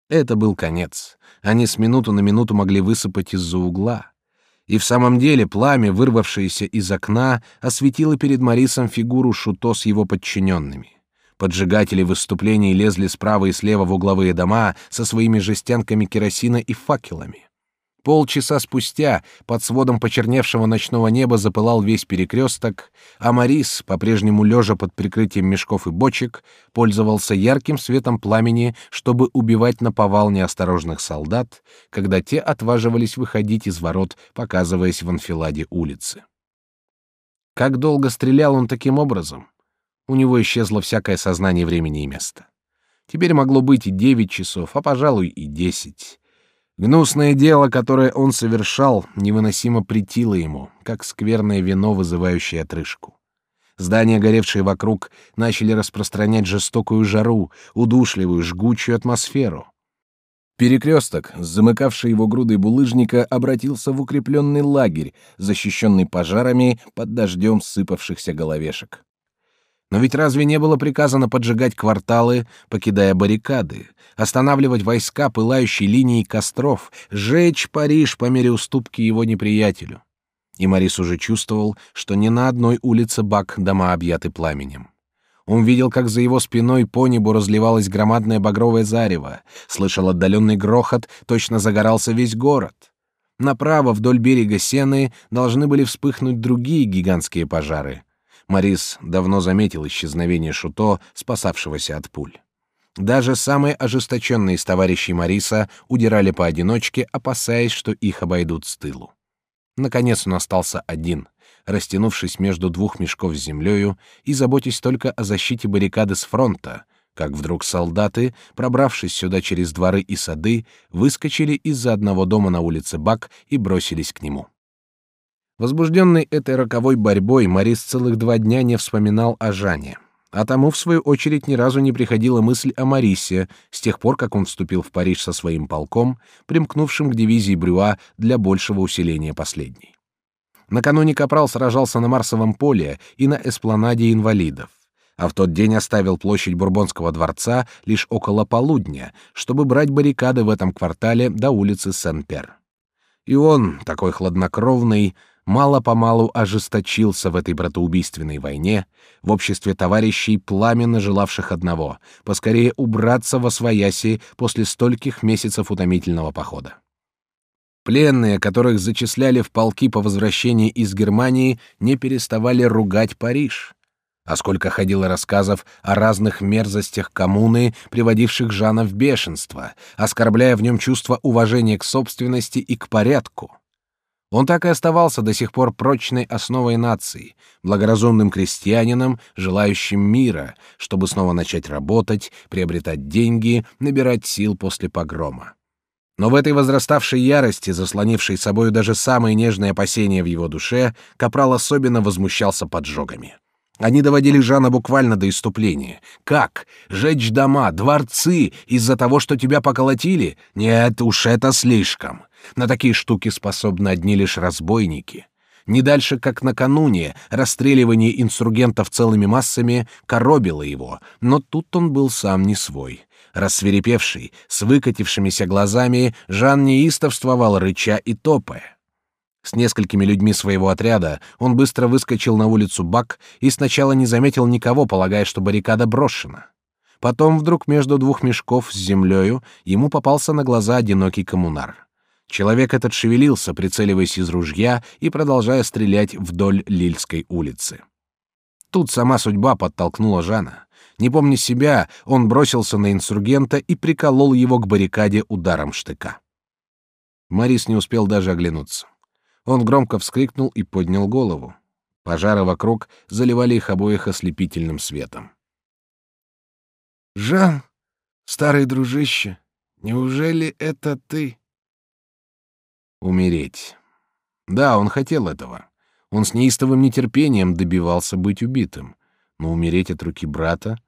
Это был конец. Они с минуту на минуту могли высыпать из-за угла. И в самом деле пламя, вырвавшееся из окна, осветило перед Марисом фигуру Шуто с его подчиненными. Поджигатели выступлений лезли справа и слева в угловые дома со своими жестянками керосина и факелами. Полчаса спустя под сводом почерневшего ночного неба запылал весь перекресток, а Марис, по-прежнему лежа под прикрытием мешков и бочек, пользовался ярким светом пламени, чтобы убивать на повал неосторожных солдат, когда те отваживались выходить из ворот, показываясь в анфиладе улицы. Как долго стрелял он таким образом? У него исчезло всякое сознание времени и места. Теперь могло быть и девять часов, а, пожалуй, и десять. Гнусное дело, которое он совершал, невыносимо притило ему, как скверное вино, вызывающее отрыжку. Здания, горевшие вокруг, начали распространять жестокую жару, удушливую, жгучую атмосферу. Перекресток, замыкавший его грудой булыжника, обратился в укрепленный лагерь, защищенный пожарами под дождем сыпавшихся головешек. Но ведь разве не было приказано поджигать кварталы, покидая баррикады, останавливать войска пылающей линии костров, сжечь Париж по мере уступки его неприятелю? И Марис уже чувствовал, что ни на одной улице Бак дома объяты пламенем. Он видел, как за его спиной по небу разливалось громадное багровое зарево, слышал отдаленный грохот, точно загорался весь город. Направо вдоль берега Сены должны были вспыхнуть другие гигантские пожары — Морис давно заметил исчезновение Шуто, спасавшегося от пуль. Даже самые ожесточенные из товарищей Мариса удирали поодиночке, опасаясь, что их обойдут с тылу. Наконец он остался один, растянувшись между двух мешков с землею и заботясь только о защите баррикады с фронта, как вдруг солдаты, пробравшись сюда через дворы и сады, выскочили из-за одного дома на улице Бак и бросились к нему. Возбужденный этой роковой борьбой, Морис целых два дня не вспоминал о Жане. А тому, в свою очередь, ни разу не приходила мысль о Марисе с тех пор, как он вступил в Париж со своим полком, примкнувшим к дивизии Брюа для большего усиления последней. Накануне Капрал сражался на Марсовом поле и на эспланаде инвалидов, а в тот день оставил площадь Бурбонского дворца лишь около полудня, чтобы брать баррикады в этом квартале до улицы Сен-Пер. И он, такой хладнокровный, мало-помалу ожесточился в этой братоубийственной войне в обществе товарищей, пламенно желавших одного — поскорее убраться во свояси после стольких месяцев утомительного похода. Пленные, которых зачисляли в полки по возвращении из Германии, не переставали ругать Париж. А сколько ходило рассказов о разных мерзостях коммуны, приводивших Жана в бешенство, оскорбляя в нем чувство уважения к собственности и к порядку. Он так и оставался до сих пор прочной основой нации, благоразумным крестьянином, желающим мира, чтобы снова начать работать, приобретать деньги, набирать сил после погрома. Но в этой возраставшей ярости, заслонившей собою даже самые нежные опасения в его душе, Капрал особенно возмущался поджогами. Они доводили Жана буквально до иступления. Как? Жечь дома, дворцы из-за того, что тебя поколотили? Нет, уж это слишком. На такие штуки способны одни лишь разбойники. Не дальше, как накануне, расстреливание инсургентов целыми массами коробило его, но тут он был сам не свой. Рассверепевший, с выкатившимися глазами, Жан неистовствовал, рыча и топая. С несколькими людьми своего отряда он быстро выскочил на улицу Бак и сначала не заметил никого, полагая, что баррикада брошена. Потом вдруг между двух мешков с землею ему попался на глаза одинокий коммунар. Человек этот шевелился, прицеливаясь из ружья и продолжая стрелять вдоль Лильской улицы. Тут сама судьба подтолкнула Жана. Не помня себя, он бросился на инсургента и приколол его к баррикаде ударом штыка. Марис не успел даже оглянуться. Он громко вскрикнул и поднял голову. Пожары вокруг заливали их обоих ослепительным светом. «Жан, старый дружище, неужели это ты?» Умереть. Да, он хотел этого. Он с неистовым нетерпением добивался быть убитым. Но умереть от руки брата?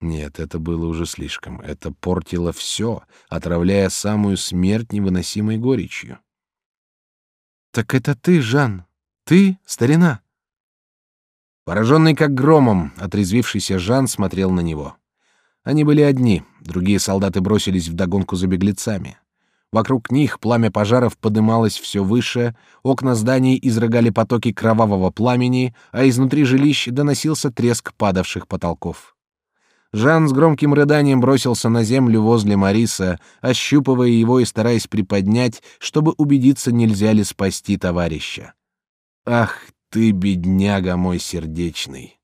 Нет, это было уже слишком. Это портило все, отравляя самую смерть невыносимой горечью. «Так это ты, Жан? Ты, старина?» Пораженный как громом, отрезвившийся Жан смотрел на него. Они были одни, другие солдаты бросились вдогонку за беглецами. Вокруг них пламя пожаров подымалось все выше, окна зданий изрыгали потоки кровавого пламени, а изнутри жилищ доносился треск падавших потолков. Жан с громким рыданием бросился на землю возле Мариса, ощупывая его и стараясь приподнять, чтобы убедиться, нельзя ли спасти товарища. «Ах ты, бедняга мой сердечный!»